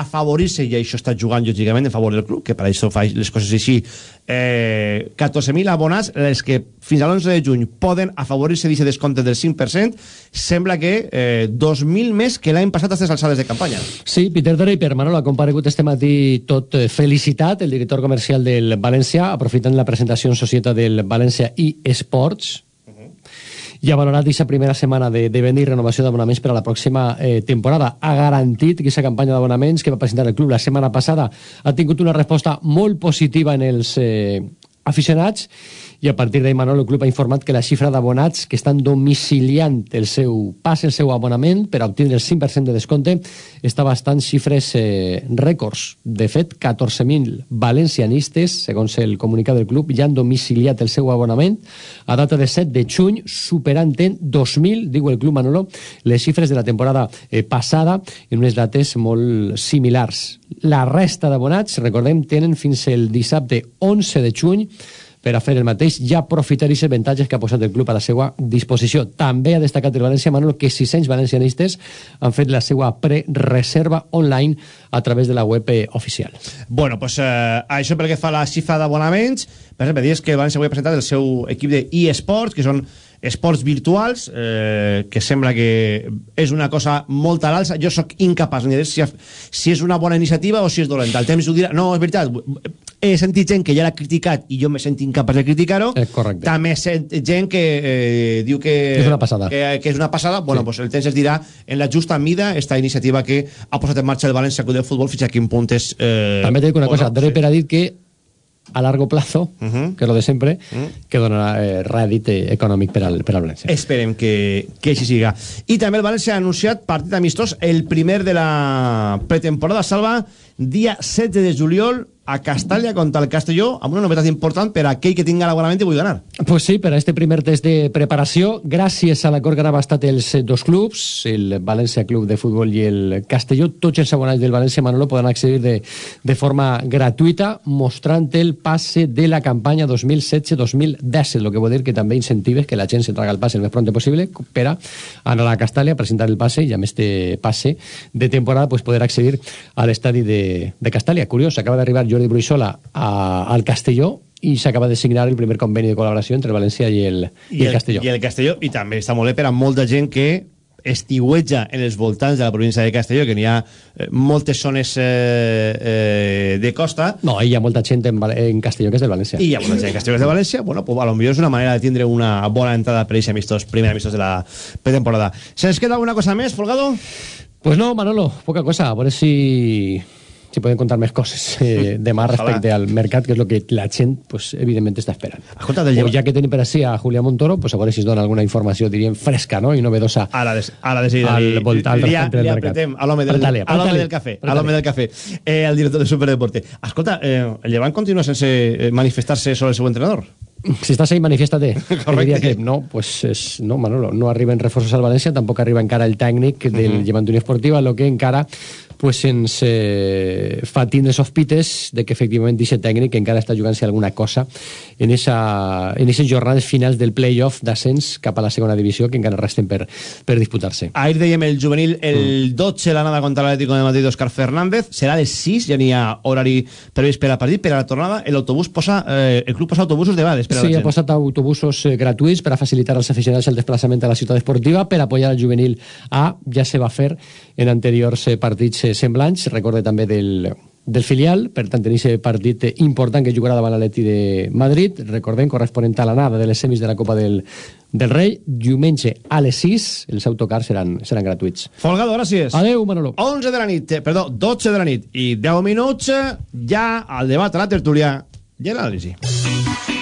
afavorir-se, i això està jugant lògicament en favor del club, que per això fa les coses així, eh, 14.000 abonats, els que fins a l'11 de juny poden afavorir-se d'aquest descompte del 5%, sembla que eh, 2.000 més que l'any passat a les alçades de campanya. Sí, Peter Draper, Manolo, ha comparegut este matí tot eh, felicitat, el director comercial del València, aprofitant la presentació en societat del València i Esports, i ha valorat aquesta primera setmana de, de venda i renovació d'abonaments per a la pròxima eh, temporada. Ha garantit que aquesta campanya d'abonaments que va presentar el club la setmana passada ha tingut una resposta molt positiva en els eh, aficionats i a partir d'ahir Manolo club ha informat que la xifra d'abonats que estan domiciliant el seu pas, el seu abonament per obtenir el 5% de descompte està bastant xifres eh, rècords. De fet, 14.000 valencianistes, segons el comunicat del club, ja han domiciliat el seu abonament a data de 7 de juny, superant en 2.000, diu el club Manolo, les xifres de la temporada eh, passada en unes dates molt similars. La resta d'abonats, recordem, tenen fins el dissabte 11 de juny per a fer el mateix i aprofitar aquests avantatges que ha posat el club a la seva disposició. També ha destacat el València Manolo que 600 valencianistes han fet la seva pre-reserva online a través de la web oficial. Bueno, pues eh, això pel que fa a la xifra d'abonaments, per exemple, dius que el València avui ha presentat el seu equip de eSports, que són esports virtuals, eh, que sembla que és una cosa molt a l'alça. Jo sóc incapaç de si, si és una bona iniciativa o si és dolenta. El temps ho dirà. No, és veritat. He sentit gent que ja l'ha criticat i jo me sento incapaç de criticar-ho. També sent gent que eh, diu que... És una passada. Que, que és una passada. Bueno, sí. pues el temps es dirà en la justa mida esta iniciativa que ha posat en marxa el València Club de Futbol fins a quin punt és... Eh, També t'he dit una cosa. No, Draper sí. ha dit que a largo plazo, uh -huh. que és lo de sempre, uh -huh. que donarà eh, rèdit eh, econòmic per al, per al València. Esperem que, que així siga. I també el València ha anunciat partit amistós, el primer de la pretemporada salva, dia 16 de juliol, a Castalla contra el Castelló amb una novetat important per a aquell que tinga l'abonament i vulgui ganar. Pues sí, per a este primer test de preparació, gràcies a l'acord que han estat els dos clubs, el València Club de Futbol i el Castelló, tots els abonats del València Manolo poden accedir de, de forma gratuïta mostrant el passe de la campanya 2016-2017, el que vol dir que també incentives que la gent se traga el passe el més pront possible per a anar a la Castalla a presentar el passe i amb este passe de temporada pues, poder accedir a l'estadi de, de Castalla. Curiós, acaba d'arribar Jordi Bruixola a, al Castelló i s'acaba de signar el primer conveni de col·laboració entre València i el, i, I el Castelló. I el Castelló, i també està molt bé per a molta gent que estiueja en els voltants de la província de Castelló, que n'hi ha eh, moltes zones eh, eh, de costa. No, hi ha molta gent en, en Castelló que és de València. I hi ha molta gent en Castelló que és de València. Bueno, pues, a lo millor és una manera de tindre una bona entrada per aquests amistos, primer amistos de la pretemporada. ¿Se queda alguna cosa més, Folgado? Pues no, Manolo, poca cosa. A veure si si podem contar més coses eh, demà respecte al mercat, que és el que la gent, pues, evidentment, està esperant. Escolta, del o ja que tenim per així a Julià Montoro, pues, a veure si es dona alguna informació, diríem, fresca no? i novedosa a la de, a la de seguida. al voltant li, li, li apretem a l'home del, Pretale, a l'home del cafè, a l'home del cafè, eh, el director de Superdeporte. Escolta, eh, el Llevant continua sense eh, manifestar-se sobre el seu entrenador? Si estàs ahí, manifiesta-te. (laughs) Diria que no, pues és, no, Manolo, no arriben reforços al València, tampoc arriba encara el tècnic del uh -huh. Llevant Unió Esportiva, lo que encara pues ens eh, fa tindre sospites de que efectivament aquest tècnic encara està jugant-se alguna cosa en esa, en esas jornades finals del playoff d'ascens cap a la segona divisió que encara resten per, per disputar-se. Ahir dèiem el juvenil, el mm. 12 l'anada contra l'Atlético de Madrid d'Òscar Fernández, serà de 6, ja n'hi ha horari previst per al partit, per a la tornada l'autobús posa, eh, el club posa autobusos de vegades per a sí, la gent. ha posat autobusos eh, gratuïts per a facilitar als aficionats el desplaçament a la ciutat esportiva per apoyar el juvenil A, ja se va fer en anteriors eh, partits eh, semblants, recorde també del, del filial, per tant tenir aquest partit important que jugarà davant l'Atleti de Madrid, recordem, corresponent a l'anada de les semis de la Copa del, del Rei, diumenge a les 6, els autocars seran, seran gratuïts. Folgado, gràcies. Adeu, Manolo. 11 de la nit, eh, perdó, 12 de la nit i 10 minuts ja al debat a la tertúlia i a l'anàlisi.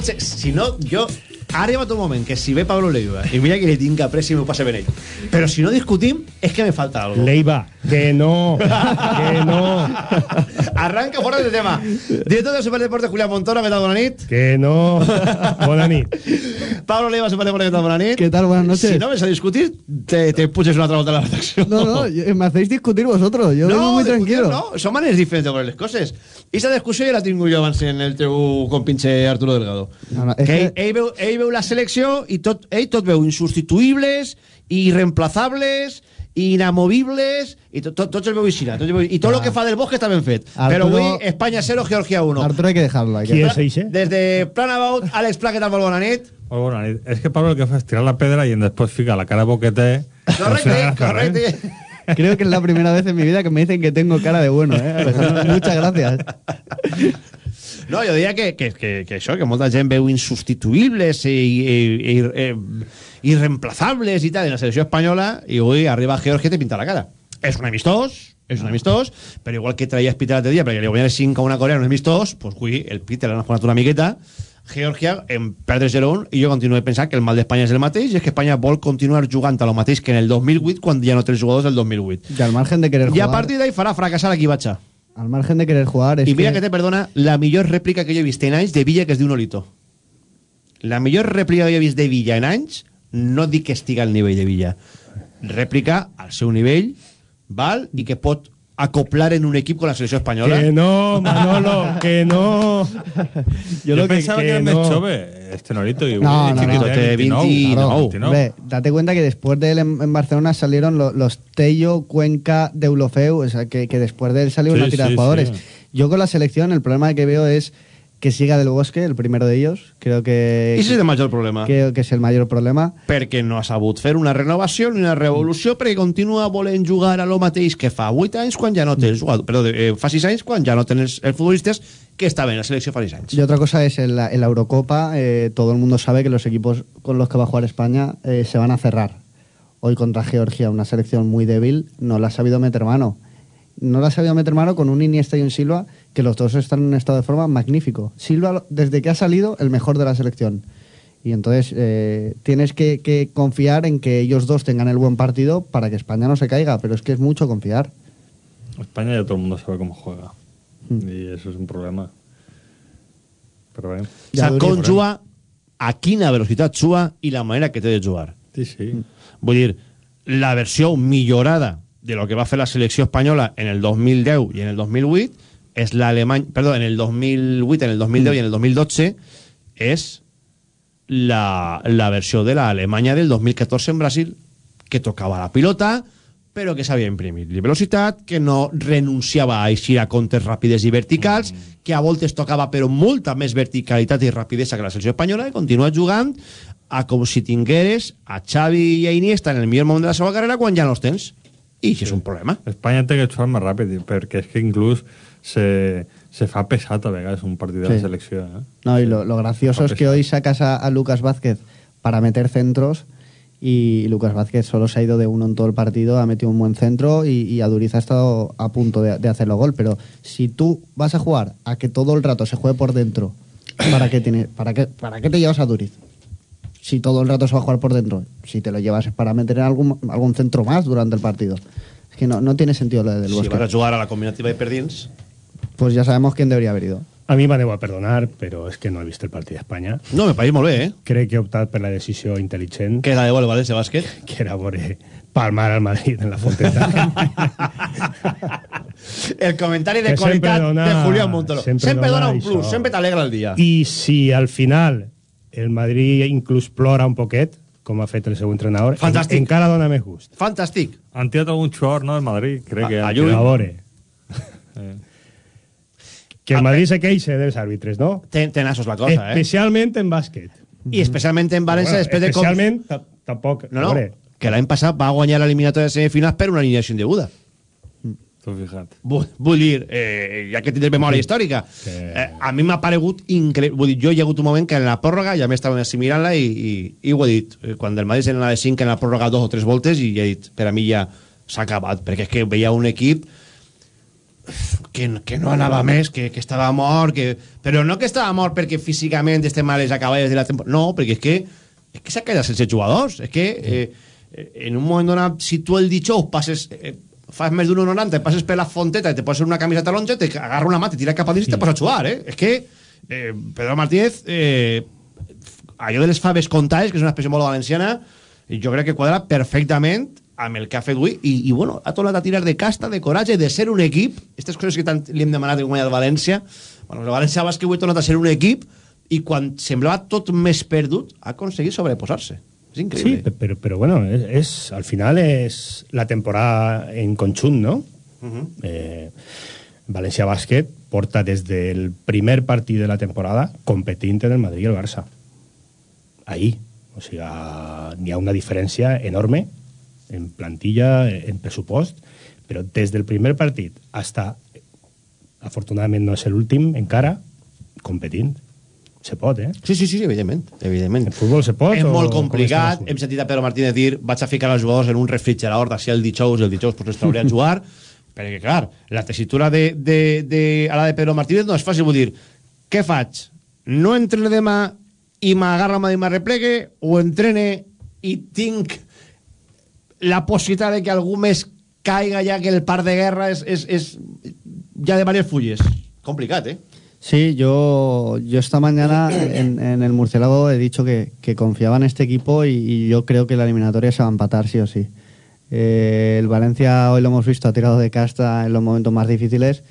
12... Si no, jo... Ha arribat un moment que si ve Pablo Leiva i mira que li tinc apreci i m'ho passa ben ell però si no discutim és que me falta algo Leiva, que no, que no. (laughs) Arranca fora del tema Director del Superdeporte Julián Montoro, què tal, bona nit? Que no. Bona nit. Pablo Leiva, Superdeporte, què tal, bona nit? ¿Qué tal? Buenas noches. Si no ves a discutir, te, te puches una otra volta a la redacció. No, no, yo- me hacéis discutir vosotros. Yo vengo muy tranquilo. No, són maneres diferents de les coses. I aquesta discussió ja la tinc jo abans en el teu compinxe Arturo Delgado. No, no, que ell, que- ell, veu, ell veu la selecció i tot, ell tot veu insubstituïbles, irreemplazables, inamovibles, i tot, tot, tots els veu. Tots els veu, I tot el que fa del bosque està ben fet. Però Arturo- avui Espanya 0, Georgia 1. Arturo hay que dejarlo. Hay que Qui és eixe? Des de Plan About, Àlex Pla, què tal, molt bona nit? Molt bona nit. És que Pablo el que fa és tirar la pedra i en després fica la cara boquete. Correcte, correcte. (laughs) Creo que es la primera vez en mi vida que me dicen que tengo cara de bueno, ¿eh? Muchas gracias. No, jo diria que, que, que, que això, que molta gent veu insubstituïbles i irreemplazables i tal en la selecció espanyola i avui arriba Georgia te pinta la cara. És un amistós, és un amistós, però igual que traia Espita l'altre dia perquè li guanyar 5 a una Corea un amistós, pues avui el Pit l'han jugat una miqueta Georgia en perdre 0-1 i jo continuo pensant que el mal d'Espanya és el mateix i és que Espanya vol continuar jugant a lo mateix que en el 2008 quan ja no té els jugadors del 2008 Y al margen de querer i a jugar, partir d'ahí farà fracassar aquí Batxa al margen de querer jugar, es i mira que... que, te perdona la millor rèplica que jo he vist en anys de Villa que es diu Nolito. La millor rèplica que jo he vist de Villa en anys, no dic que estiga al nivell de Villa. Rèplica al seu nivell, val? I que pot acoplar en un equip con la selecció espanyola. Que no, Manolo, que no. (laughs) Jo, lo que- pensava que, que era no. més jove, este Norito. I No, no, chiquito, no. té 29, Claro, 29. hombre, date cuenta que después de él en, en Barcelona salieron lo- los Tello, Cuenca, Deulofeu, o sea, que, que después de él salió Sí, una tira sí, de jugadores. sí. Yo con la selección, el problema que veo es que siga Del Bosque, el primero de ellos. Creo que, I ese és el major problema. creo que es el mayor problema. Perquè no ha sabut fer una renovació ni una revolució perquè continua volent jugar a lo mateix que fa 8 anys quan ja no té els jugadors, perdó, eh, fa 6 anys quan ja no tenen els, els futbolistes que estaven en la selecció fa 6 anys. Y otra cosa es en la, en la Eurocopa, eh, todo el mundo sabe que los equipos con los que va a jugar España eh, se van a cerrar. Hoy contra Georgia, una selección muy débil, no la ha sabido meter mano. No la ha sabido meter mano con un Iniesta y un Silva, que los dos están en un estado de forma magnífico. Silva, desde que ha salido, el mejor de la selección. Y entonces eh, tienes que, que confiar en que ellos dos tengan el buen partido para que España no se caiga, pero es que es mucho confiar. España ya todo el mundo sabe cómo juega. Mm. Y eso es un problema. Pero bé. O sigui, com juga, a quina velocitat juga i la manera que té de jugar. Sí, sí. Vull dir, la versió millorada de lo que va fer la selecció espanyola en el 2010 i en el 2008 és l'Alemany... Perdó, en el 2008, en el 2010 i en el 2012 és la, la versió de l'Alemanya del 2014 en Brasil, que tocava la pilota, però que sabia imprimir velocitat, que no renunciava a eixir a comptes ràpides i verticals, que a voltes tocava però molta més verticalitat i rapidesa que la selecció espanyola, i continua jugant a com si tingueres a Xavi i a Iniesta en el millor moment de la seva carrera quan ja no els tens. I això és un problema. Espanya té que jugar més ràpid, perquè és que inclús se, se fa pesat a vegades un partit de la selecció. Eh? No, y lo, lo gracioso es que hoy sacas a, a Lucas Vázquez para meter centros y Lucas Vázquez solo se ha ido de uno en todo el partido, ha metido un buen centro y, y Aduriz ha estado a punto de, de hacerlo gol. Pero si tú vas a jugar a que todo el rato se juegue por dentro, ¿para qué, tiene, para qué, para qué te llevas a Aduriz? Si todo el rato se va a jugar por dentro, si te lo llevas es para meter algún, algún centro más durante el partido. Es que no, no tiene sentido lo del Si Bosque. vas a jugar a la combinativa de per dins, Pues ya sabemos quién debería haber ido. A mi m'aneu a perdonar, però és que no he vist el partit d'Espanya. No, me pareix molt bé, eh? Crec que he optat per la decisió intel·ligent. Que era de veure el València Bàsquet? (laughs) Que era veure palmar al Madrid en la Fonteta. (laughs) el comentari de Que qualitat dona- de Julián Montoro. sempre Sempre, dona dona un això. plus, sempre t'alegra el dia. I si al final el Madrid inclús plora un poquet, com ha fet el seu entrenador, Fantàstic. en, encara dona més gust. Fantàstic. Han tirat algun xor, no, el Madrid? Crec que... A- han a. A veure. Que el Madrid se queixe dels àrbitres, no? Ten, tenassos la cosa, eh? Especialment en bàsquet. I especialment en València, Bueno, després de... com- Especialment, ta- tampoc... No, no, que l'any passat va guanyar l'eliminatòria de semifinals per una alineació indeguda. T'ho fijat. Vull, vull dir, eh, ja que tens memòria històrica, eh, a mi m'ha paregut increïble. Vull dir, jo hi ha hagut un moment que en la pròrroga ja m'estava assimilant-la i, i, i ho he dit. eh, Quan el Madrid se n'anava de 5 en la pròrroga dos o tres voltes i he dit, per a mi ja s'ha acabat, perquè és que veia un equip que, que no anava més, que, que estava mort, que... però no que estava mort perquè físicament estem a les acaballes de la temporada, no, perquè és que és que s'ha quedat sense jugadors, és que eh, en un moment donat, si tu el dijous passes, eh, fas més d'un 90, et passes per la fonteta i te poses una camisa taronja, te agarra una mà, te tira cap a dins i te posa a jugar, eh? És que eh, Pedro Martínez, eh, allò de les faves comptades, que és una expressió molt valenciana, jo crec que quadra perfectament amb el que ha fet avui i, i bueno, ha tornat a tirar de casta, de coratge, de ser un equip, aquestes coses que tant li hem demanat en guanyar el València, bueno, el València Basque avui ha tornat a ser un equip i quan semblava tot més perdut ha aconseguit sobreposar-se. És Sí, increïble. pe- però, però bueno, és, és, al final és la temporada en conjunt, no? Mhm. Eh, València Bàsquet porta des del primer partit de la temporada competint en el Madrid i el Barça. Ahí. O sigui, n'hi ha una diferència enorme en plantilla, en pressupost, però des del primer partit hasta, afortunadament no és l'últim encara, competint. Se pot, eh? Sí, sí, sí, evidentment. evidentment. El futbol se pot? és o molt com complicat. Hem sentit a Pedro Martínez dir vaig a ficar els jugadors en un refrigerador d'ací el dijous, el dijous pues, els trauré a (laughs) jugar, perquè, clar, la tessitura de, de, de, a la de Pedro Martínez no és fàcil. Vull dir, què faig? No entrene demà i m'agarra mà i m'arreplegue o entrene i tinc la possibilitat de que algú més caiga ja que el par de guerra és, és, és ja de diverses fulles. Complicat, eh? Sí, yo, yo esta mañana (coughs) en, en el Murciélago he dicho que, que confiaba en este equipo y, y yo creo que la eliminatoria se va a empatar sí o sí. Eh, el Valencia hoy lo hemos visto, ha tirado de casta en los momentos más difíciles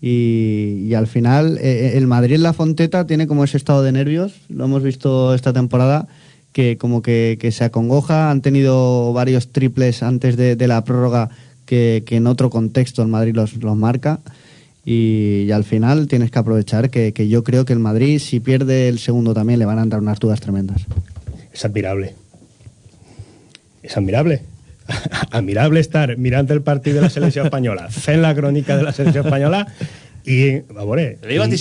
y, y al final eh, el Madrid en la Fonteta tiene como ese estado de nervios, lo hemos visto esta temporada, que como que, que se acongoja, han tenido varios triples antes de, de la prórroga que, que en otro contexto el Madrid los, los marca. Y, y al final tienes que aprovechar que, que yo creo que el Madrid, si pierde el segundo también, le van a entrar unas dudas tremendas. És admirable. És admirable. (laughs) admirable estar mirant el partit de la selecció espanyola, fent (laughs) la crònica de la selecció espanyola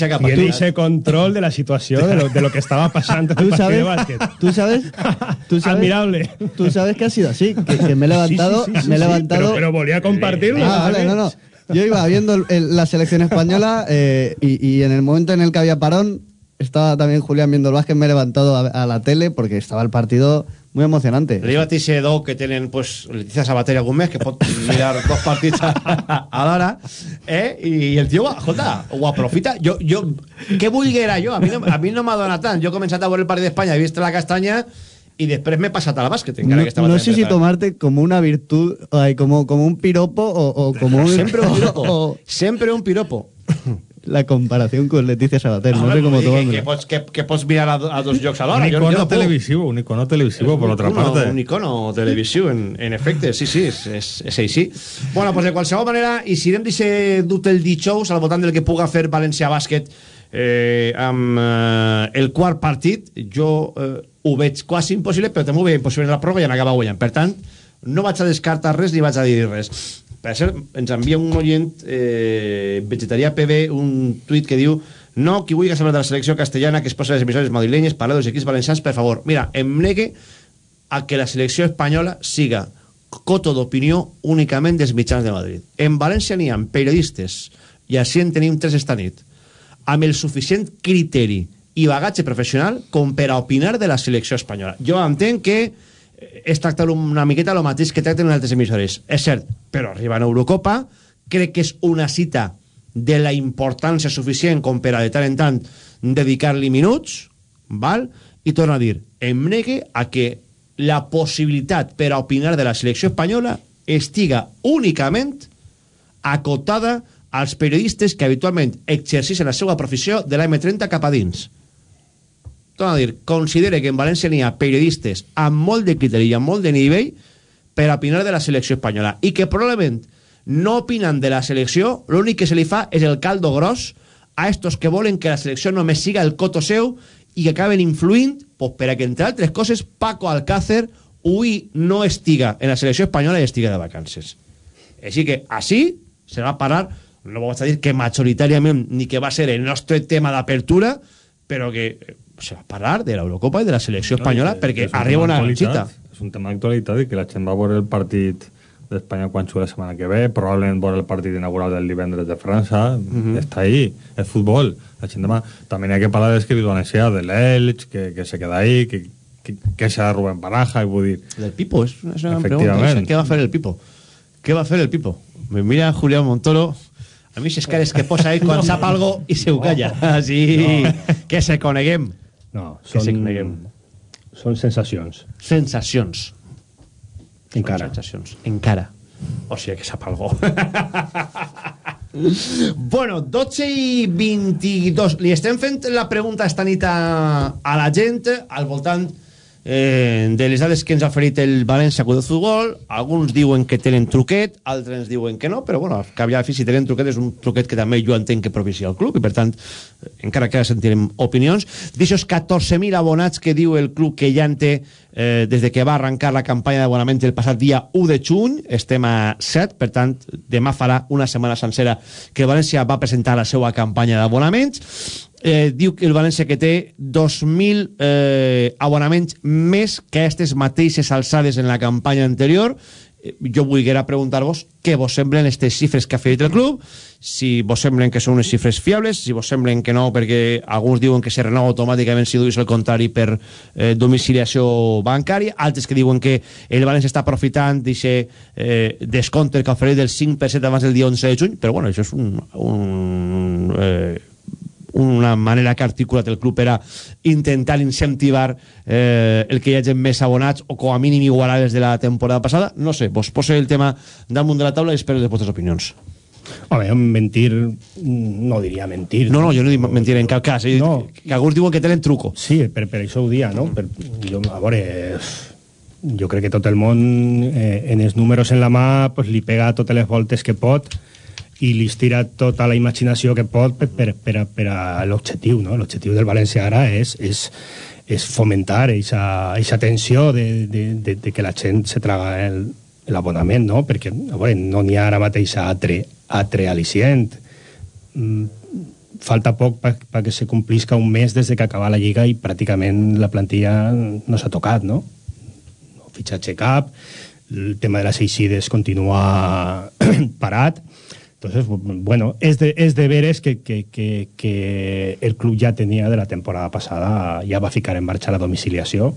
cap i en aquí, ese control de la situació, de lo, de lo que en el ¿Tú sabes? de. ¿Tú sabes? ¿Tú sabes? Admirable. Tú sabes que ha sido así, que, que me he levantado, Sí, sí, sí, sí, me he sí, levantado. Pero, pero volví a compartirlo. Ah, vale, no, no. Yo iba viendo el- el- la selección española eh, y, y en el momento en el que había parón, estaba también Julián viendo el básquet, me he levantado a, a la tele porque estaba el partido muy emocionante. Le diu a Dou que tenen pues, Leticia Sabater algun mes que pot mirar dos partits a, a l'hora eh? i el tio, escolta, ho aprofita jo, jo, què vulguera jo? A mi no, a mi no m'ha donat tant, jo he començat a veure el partit d'Espanya he vist la castanya i després m'he passat a la encara No, que no tan sé si tomarte como una virtud, como, como un piropo o, o como un... Sempre (laughs) un piropo. o Sempre un piropo. La comparación con Leticia Sabater, no Home, sé cómo dir que, tomármelo. que, pots, que, que pots mirar a, a dos llocs alhora Un Jo- jo icono no puc. televisivo, un icono televisivo, por otra parte. Un icono televisiu, en, en efecte, sí, sí, és, és, és així. Bueno, pues de qualsevol manera, i si anem d'aquest dubte el dijous al voltant del que puga fer València Bàsquet eh, amb eh, el quart partit, jo eh, ho veig quasi impossible, però també ho veig impossible en la prova i en acaba guanyant. Per tant, no vaig a descartar res ni vaig a dir res. Per cert, ens envia un oient eh, vegetarià PB un tuit que diu no, qui vulgui saber de la selecció castellana que es posa les emissores madrilenyes, parla dels equips valencians, per favor. Mira, em negue a que la selecció espanyola siga coto d'opinió únicament dels mitjans de Madrid. En València n'hi ha periodistes, i així en tenim tres esta nit, amb el suficient criteri i bagatge professional com per a opinar de la selecció espanyola. Jo entenc que és tractar una miqueta el mateix que tracten en altres emissores. És cert, però arriba a Eurocopa, crec que és una cita de la importància suficient com per a de tant en tant dedicar-li minuts, val? i torno a dir, em negue a que la possibilitat per a opinar de la selecció espanyola estiga únicament acotada als periodistes que habitualment exerceixen la seva professió de l'M30 cap a dins. Torno a dir, considere que en València n'hi ha periodistes amb molt de criteri i amb molt de nivell per a opinar de la selecció espanyola i que probablement no opinen de la selecció, l'únic que se li fa és el caldo gros a estos que volen que la selecció només siga el coto seu i que acaben influint pues, per a que, entre altres coses, Paco Alcácer avui no estiga en la selecció espanyola i estiga de vacances. Així que, així, se va parar, no vaig a dir que majoritàriament ni que va ser el nostre tema d'apertura, però que se va parlar de l'Eurocopa i de la selecció espanyola No, perquè és arriba una cita. És un tema d'actualitat i que la gent va veure el partit d'Espanya quan juga la setmana que ve, probablement veure el partit inaugural del divendres de França, Mhm. està ahí, és futbol. La gent demà... També n'hi ha que parlar d'escrit valencià, de l'Elx, que, que se queda ahí, que, que, que serà Rubén Baraja, i vull dir... Del Pipo, és una, és una pregunta. Què va fer el Pipo? Què va fer el Pipo? Me mira Julián Montoro, a mi si cares que posa ell quan No. sap algo i se ho calla. Així (laughs) que se coneguem. No, que són, coneguem. són sensacions. Sensacions. Encara. Són sensacions. Encara. O sigui que sap algo. (laughs) bueno, 12 i 22. Li estem fent la pregunta esta nit a, a la gent al voltant eh, de les dades que ens ha oferit el València Club de Futbol. Alguns diuen que tenen truquet, altres diuen que no, però bueno, al cap i a la fi, si tenen truquet és un truquet que també jo entenc que propicia el club i per tant, eh, encara que ara sentirem opinions. D'aixòs 14.000 abonats que diu el club que ja en té eh, des de que va arrencar la campanya d'abonament el passat dia 1 de juny, estem a 7, per tant, demà farà una setmana sencera que València va presentar la seva campanya d'abonaments. Eh, diu que el València que té 2.000 eh, abonaments més que aquestes mateixes alçades en la campanya anterior. Eh, jo volguera preguntar-vos què vos semblen aquestes xifres que ha fet el club, si vos semblen que són unes xifres fiables, si vos semblen que no, perquè alguns diuen que se renova automàticament si duis el contrari per eh, domiciliació bancària, altres que diuen que el València està aprofitant d'aquest eh, descompte que ha oferit del 5% abans del dia 11 de juny, però bueno, això és un, un eh, una manera que ha articulat el club era intentar incentivar eh, el que hi hagi més abonats o com a mínim igualar els de la temporada passada no sé, vos poso el tema damunt de la taula i espero les vostres opinions Home, mentir, no diria mentir. no, no, jo no dic mentir en cap cas No. que alguns diuen que tenen truco Sí, per, per això ho dia, no? Per, jo, a veure, jo crec que tot el món eh, en els números en la mà pues, li pega totes les voltes que pot i li estira tota la imaginació que pot per, per, per, per a l'objectiu, no? L'objectiu del València ara és, és, és fomentar aquesta tensió de, de, de, de que la gent se traga l'abonament, no? Perquè, a veure, no n'hi ha ara mateix altre, altre al·licient. Mm, falta poc perquè pa que se complisca un mes des de que acaba la Lliga i pràcticament la plantilla no s'ha tocat, no? No fitxatge cap, el tema de les eixides continua (clears throat) parat, entonces, bueno, és de, és de veres que, que, que, que el club ja tenia de la temporada passada, ja va ficar en marxa la domiciliació.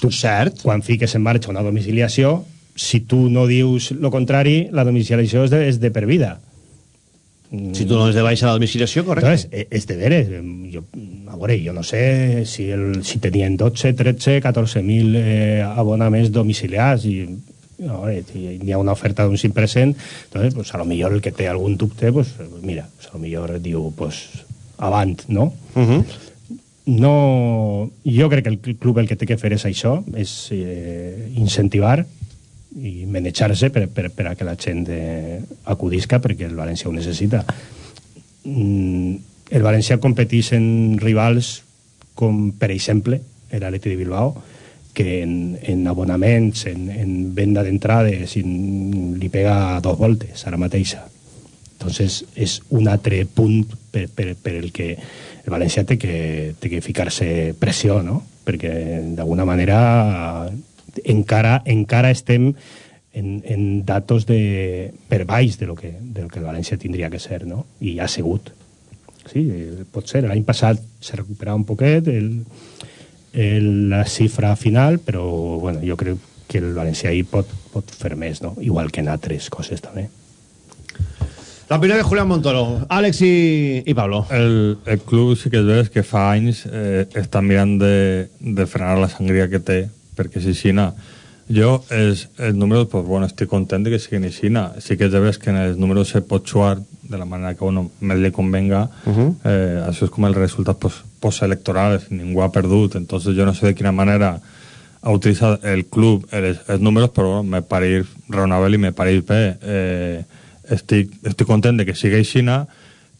Tu, Cert. Quan fiques en marxa una domiciliació, si tu no dius lo contrari, la domiciliació és de, és de per vida. si tu no és de baixa la domiciliació, correcte Entonces, eh, és de veres. Jo, a veure, jo no sé si, el, si tenien 12, 13, 14.000 eh, abonaments domiciliats i veure, si hi ha una oferta d'un 5%, entonces, pues, a lo millor el que té algun dubte, pues, mira, pues, a lo millor diu, pues, avant, no? uh -huh. no... Jo crec que el club el que té que fer és això, és eh, incentivar i manejar-se per, per, per a que la gent eh, acudisca perquè el València ho necessita. Mm, el València competeix en rivals com, per exemple, l'Atleti de Bilbao, que en, en abonaments, en, en venda d'entrades, li pega dos voltes ara mateixa. Entonces, és un altre punt per, per, per el que el València té que, té que ficar-se pressió, no? Perquè, d'alguna manera, encara, encara estem en, en datos de, per baix de lo, que, de que el València tindria que ser, no? I ha sigut. Sí, eh, pot ser. L'any passat s'ha recuperat un poquet el, la xifra final, però bueno, jo crec que el València ahí pot, pot fer més, no? Igual que en altres coses també. La opinió de Julián Montoro. Àlex i, i Pablo. El, el club sí que és que fa anys eh, està mirant de, de frenar la sangria que té, perquè si Xina... Jo, els, els números, pues, bueno, estic content de que siguin així. Sí que és veritat que en els números se pot jugar de la manera que a uno més li convenga. Uh -huh. eh, això és com el resultat pues, postelectorals, ningú ha perdut. Entonces jo no sé de quina manera ha utilitzat el club els, els números, però me pareix raonable i me pareix bé. Eh, estic, estic content de que sigui així.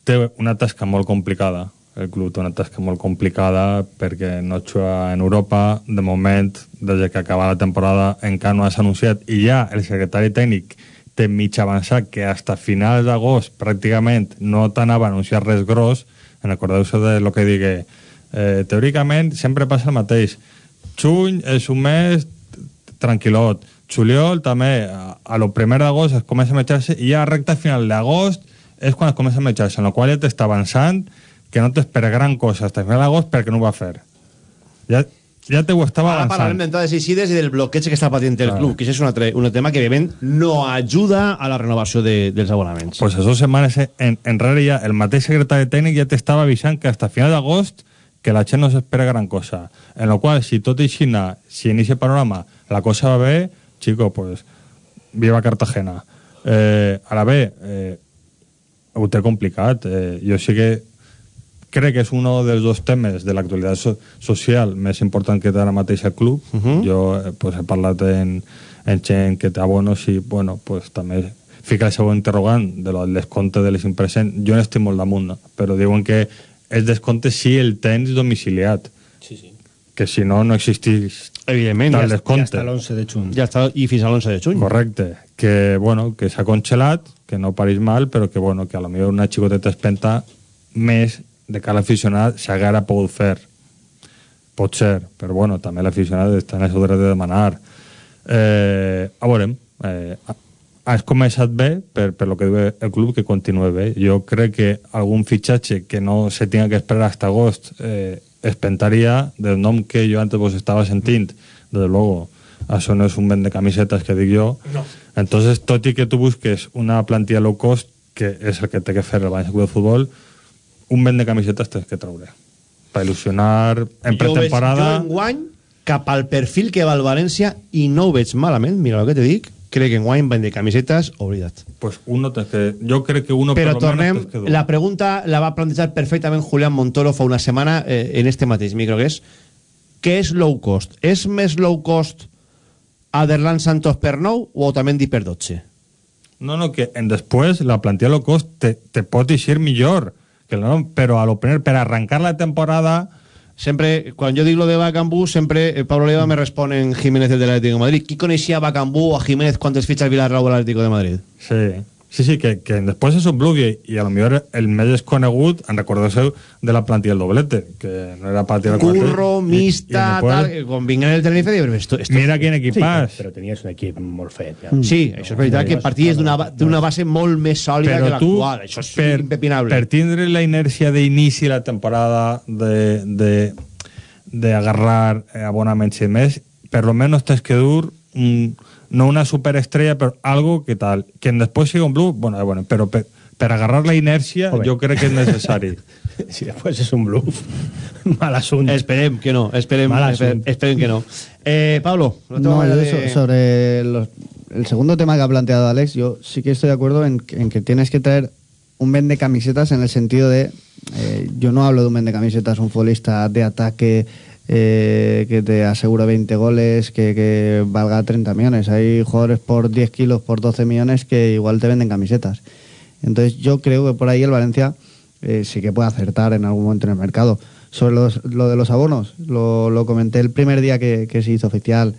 Té una tasca molt complicada, el club té una tasca molt complicada perquè no juga en Europa de moment, des que acaba la temporada encara no has anunciat i ja el secretari tècnic té mig avançat que hasta finals d'agost pràcticament no t'anava a anunciar res gros en acordeu-se de lo que digui eh, teòricament sempre passa el mateix. Juny és un mes tranquil·lot. Juliol també a, a lo primer d'agost es comença a metjar-se i ja a recta final d'agost és quan es comença a metjar-se en la qual ja t'està avançant que no t'espera gran cosa hasta final d'agost perquè no ho va fer. Ja, ja te ho estava Ara avançant parlarem d'entrades i eixides i del bloqueig que està patint el club, que això és un, altre, un tema que, evidentment, no ajuda a la renovació de, dels abonaments. pues eso setmanes en, enrere ja el mateix secretari tècnic ja t'estava avisant que hasta final d'agost que la gent no s'espera gran cosa. En lo qual si tot així na- si en aquest panorama la cosa va bé chico pues viva Cartagena. Eh, ara bé eh, ho té complicat eh, jo sí que crec que és un dels dos temes de l'actualitat so social més important que té ara mateix el club. Uh -huh. Jo eh, pues, he parlat en, en gent que té abonos i bueno, pues, també fica el seu interrogant de lo del descompte de les impressions. Jo n'estic molt damunt, no? però diuen que el descompte sí el tens domiciliat. Sí, sí. Que si no, no existeix Evidentment, tal ja- descompte. Ja està l'11 de juny. Ja està, i fins a l'11 de juny. Correcte. Que, bueno, que s'ha congelat, que no pareix mal, però que, bueno, que a lo millor una xicoteta espenta més de a l'aficionat s'haguera pogut fer. Pot ser, però, bueno, també l'aficionat està en el seu dret de demanar. Eh, a veurem. Eh, ha- has començat bé, per, per lo que diu el club, que continuï bé. Jo crec que algun fitxatge que no se tinga que esperar hasta agost eh, espentaria del nom que jo antes vos estava sentint. Desde luego, això no és un vent de camisetes que dic jo. No. Entonces, tot i que tu busques una plantilla low cost, que és el que té que fer el Club de Futbol, un vent de camisetes tens que treure. Per il·lusionar en Jo, pretemporada... jo enguany, cap al perfil que va el València, i no ho veig malament, mira el que te dic, crec que enguany vendre camisetes, oblida't. Pues uno tens que... Jo crec que uno Però tornem, que la pregunta la va plantejar perfectament Julián Montoro fa una setmana eh, en este mateix micro, que és què és low cost? És més low cost Aderlan Santos per 9 o Otamendi per 12? No, no, que en después la plantilla low cost te, te pot eixir millor. Que no, però a lo primer, per arrancar la temporada... Sempre, quan jo dic lo de Bacambú, sempre eh, Pablo Leiva me respon en Jiménez del de l'Atlético de Madrid. Qui coneixia a Bacambú o a Jiménez quan es fitxa el Villarreal o l'Atlético de Madrid? Sí, sí, sí que, que después és un blog i, i a lo millor el més desconegut, en recordeu de la plantilla del doblete, que no era para tirar Curro, quartet, i- Mista, i después- tal, que quan vinguin el Tenerife diuen, esto, esto... Mira quin equipàs. Sí, però tenies un equip molt fet. Ja. Sí, això és veritat que parties d'una ba- d'una base molt més sòlida que Però tu, l'actual. Això és per, impepinable. per tindre la inèrcia d'inici de la temporada de, de, de agarrar abonaments i més, per lo menos tens que dur un, no una superestrella, però algo que tal. Que en después siga un blue, bueno, eh, bueno però per, per agarrar la inèrcia Joder. jo crec que és necessari. (laughs) Si després és un bluff, (laughs) mal assunt. Esperem que no, esperem, Mal esper, asunto. esperem que no. Eh, Pablo, No, yo de- sobre los- el segundo tema que ha planteado Alex, yo sí que estoy de acuerdo en, que- en que tienes que traer un vende camisetas en el sentido de, eh, yo no hablo de un vende camisetas, un futbolista de ataque eh, que te asegura 20 goles, que, que valga 30 millones. Hay jugadores por 10 kilos, por 12 millones que igual te venden camisetas. Entonces yo creo que por ahí el Valencia eh, sí que puede acertar en algún momento en el mercado. Sobre los- lo de los abonos, lo, lo comenté el primer día que, se hizo oficial.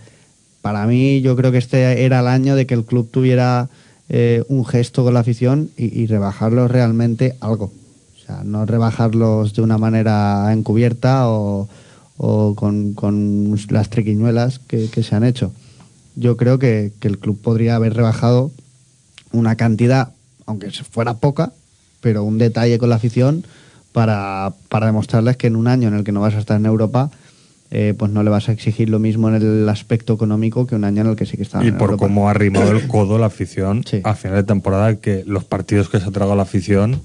Para mí yo creo que este era el año de que el club tuviera eh, un gesto con la afición y, y rebajarlos realmente algo. O sea, no rebajarlos de una manera encubierta o, o con, con las triquiñuelas que, que se han hecho. Yo creo que, que el club podría haber rebajado una cantidad, aunque fuera poca, pero un detalle con la afición para, para demostrarles que en un año en el que no vas a estar en Europa, eh, pues no le vas a exigir lo mismo en el aspecto económico que un año en el que sí que está. Y por cómo ha arrimado el (coughs) codo la afición a final de temporada, que los partidos que se ha tragado la afición.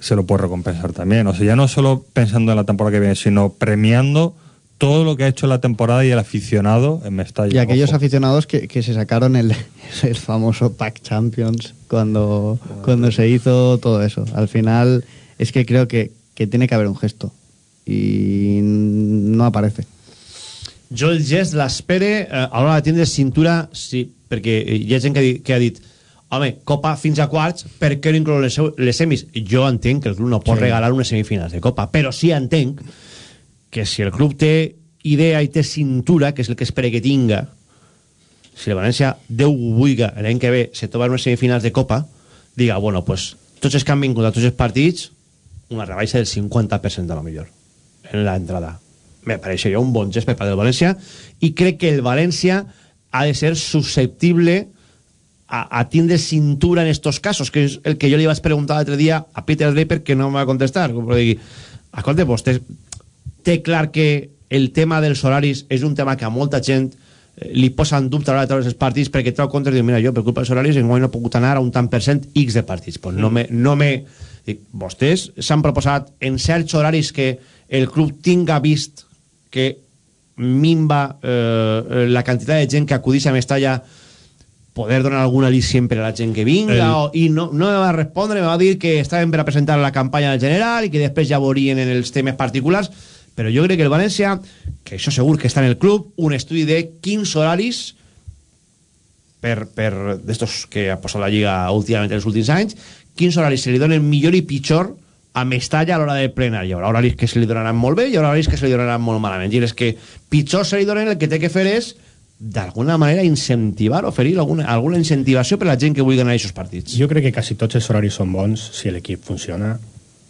Se lo puede recompensar también. O sea, ya no solo pensando en la temporada que viene, sino premiando todo lo que ha hecho la temporada y el aficionado en Mestalla. Y aquellos Ojo. aficionados que, que se sacaron el, (laughs) el famoso Pack Champions cuando, cuando se hizo todo eso. Al final es que creo que, que tiene que haber un gesto y no aparece. Jo el gest l'espere eh, a l'hora de tindre cintura, sí, perquè hi ha gent que, ha dit- que ha dit home, Copa fins a quarts, per què no inclou les, les semis? Jo entenc que el club no pot Sí. regalar unes semifinals de Copa, però sí entenc que si el club té idea i té cintura, que és el que espera que tinga, si el València, Déu ho vulga, l'any que ve se troba unes semifinals de Copa, diga, bueno, pues, tots els que han vingut a tots els partits, una rebaixa del 50% a lo millor, en la entrada. Me pareixeria un bon gest per part del València i crec que el València ha de ser susceptible a, a tindre cintura en estos casos, que és el que jo li vaig preguntar l'altre dia a Peter Draper que no em va contestar. Com per dir, escolta, vostè té clar que el tema dels horaris és un tema que a molta gent eh, li posa en dubte a l'hora de treure els partits perquè treu comptes i diu, mira, jo per culpa dels horaris enguany no he pogut anar a un tant per cent X de partits. Pues no me, no me... Dic, vostès s'han proposat en certs horaris que el club tinga vist que minva eh, la quantitat de gent que acudeix a Mestalla poder donar algun al·licient per a la gent que vinga El- o, i no, no me va respondre, me va dir que estaven per a presentar la campanya del general i que després ja veurien en els temes particulars però jo crec que el València que això segur que està en el club un estudi de quins horaris per, per d'estos que ha posat la Lliga últimament en els últims anys quins horaris se li donen millor i pitjor a Mestalla a l'hora de plenar. Hi haurà horaris que se li donaran molt bé i hi haurà horaris que se li donaran molt malament. I els que pitjor se li donen el que té que fer és d'alguna manera incentivar, oferir alguna, alguna incentivació per a la gent que vulgui anar a aquests partits. Jo crec que quasi tots els horaris són bons si l'equip funciona,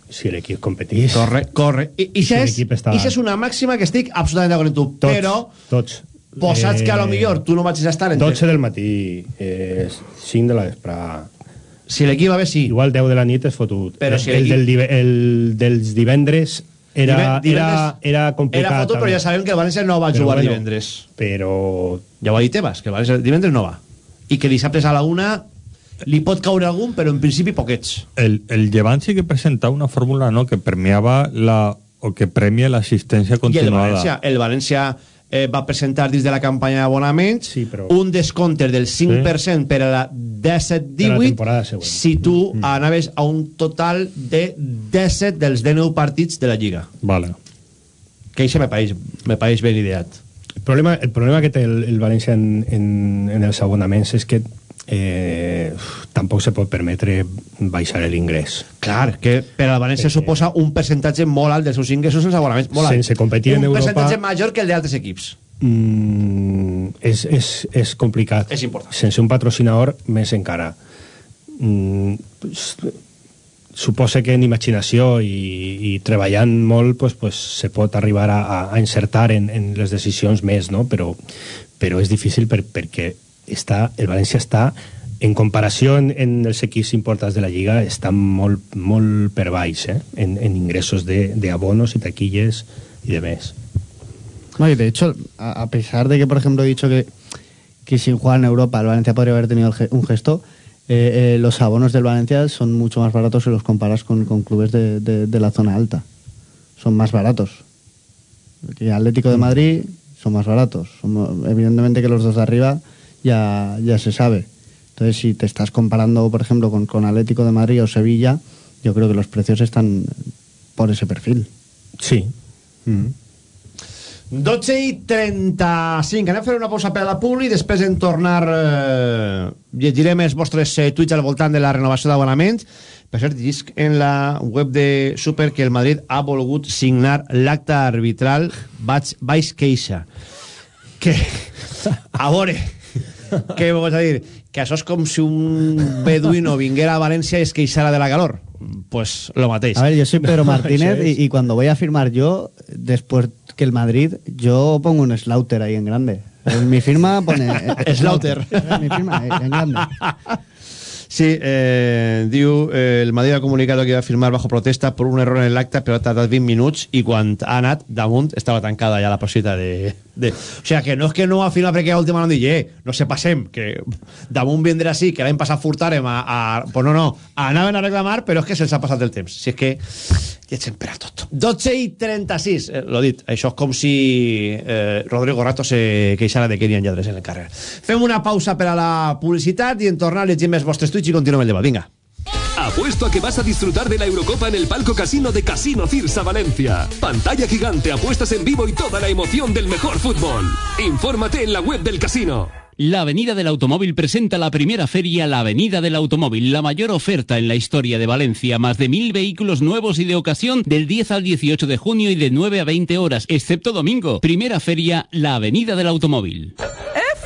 si l'equip competís. Corre, corre. I, i Si això és, està- i és una màxima que estic absolutament d'acord amb tu. Tots, però tots. posats que a lo millor tu no vaig a estar entre... 12 del matí, eh, 5 de la vesprada. Si l'equip va bé, sí. Igual 10 de la nit és fotut. Però el, si el, del, el dels divendres era, era, era complicat. Era foto, però ja sabem que el València no va Però jugar bueno, divendres. Però... Ja ho ha dit Tebas, que el València divendres no va. I que dissabtes a la una li pot caure algun, però en principi poquets. El, el Llevant sí que presentava una fórmula no, que premiava la, o que premia l'assistència I el continuada. València, el València eh, va presentar dins de la campanya d'abonaments sí, però... un descompte del 5% per a la De la 17-18 temporada següent. si tu mm. anaves a un total de 17 dels 19 partits de la Lliga. Vale. Que això me pareix, me pareix ben ideat. El problema, el problema que té el, el València en, en, en els abonaments és que eh, tampoc se pot permetre baixar l'ingrés. Clar, que per al València suposa un percentatge molt alt dels seus ingressos en els abonaments. Molt alt. Sense competir un en Europa- percentatge major que el d'altres equips. Mm, és, és, és complicat. És important. Sense un patrocinador, més encara. Mm, suposa que en imaginació i, i treballant molt pues, pues, se pot arribar a, a- a encertar en, en les decisions més, no? però, però és difícil per, perquè està, el València està en comparació en, els equips importants de la Lliga està molt, molt per baix eh? en, en ingressos de, de abonos i taquilles i de més. No, y de hecho, a, a pesar de que, por ejemplo, he dicho que, que sin jugar en Europa el Valencia podría haber tenido ge- un gesto, eh, eh, los abonos del Valencia son mucho más baratos si los comparas con, con clubes de, de- de la zona alta. Son más baratos. Que Atlético de Madrid son más baratos. Son- evidentemente que los dos de arriba ya, ya se sabe. Entonces, si te estás comparando, por ejemplo, con, con Atlético de Madrid o Sevilla, yo creo que los precios están por ese perfil. Sí. 12 i 35. Anem a fer una pausa per a la publi i després en tornar eh, llegirem els vostres eh, tuits al voltant de la renovació d'abonaments. Per cert, llisc en la web de Super que el Madrid ha volgut signar l'acte arbitral vaig queixa. Que, a veure, què vos a dir? Que això és com si un beduino vinguera a València i es queixara de la calor. Pues lo mateix. A ver, yo soy Pedro (laughs) Martínez y, y cuando voy a firmar yo, después que el Madrid, yo pongo un Slaughter ahí en grande. En mi firma pone... (laughs) Slaughter. En mi firma, en grande. Sí, eh, diu eh, el Madrid ha comunicat que va firmar bajo protesta por un error en l'acte, però ha tardat 20 minuts i quan ha anat damunt estava tancada ja la possibilitat de, de... O sea, que no és que no ha firmat perquè a última no digui, eh, no se passem, que damunt vindrà sí, que l'any passat furtarem a, a... Pues no, no, anaven a reclamar, però és que se'ls ha passat el temps. Si és que lleig per a tot. 12 i 36, eh, l'ho dit, això és com si eh, Rodrigo Rato se queixara de que n'hi ha lladres en el carrer. Fem una pausa per a la publicitat i en tornar llegim els vostres tuits i continuem el debat. Vinga. Apuesto a que vas a disfrutar de la Eurocopa en el palco casino de Casino Cirsa Valencia. Pantalla gigante, apuestas en vivo y toda la emoción del mejor fútbol. Infórmate en la web del casino. La Avenida del Automóvil presenta la primera feria La Avenida del Automóvil, la mayor oferta en la historia de Valencia, más de mil vehículos nuevos y de ocasión del 10 al 18 de junio y de 9 a 20 horas, excepto domingo. Primera feria La Avenida del Automóvil. ¡Eh,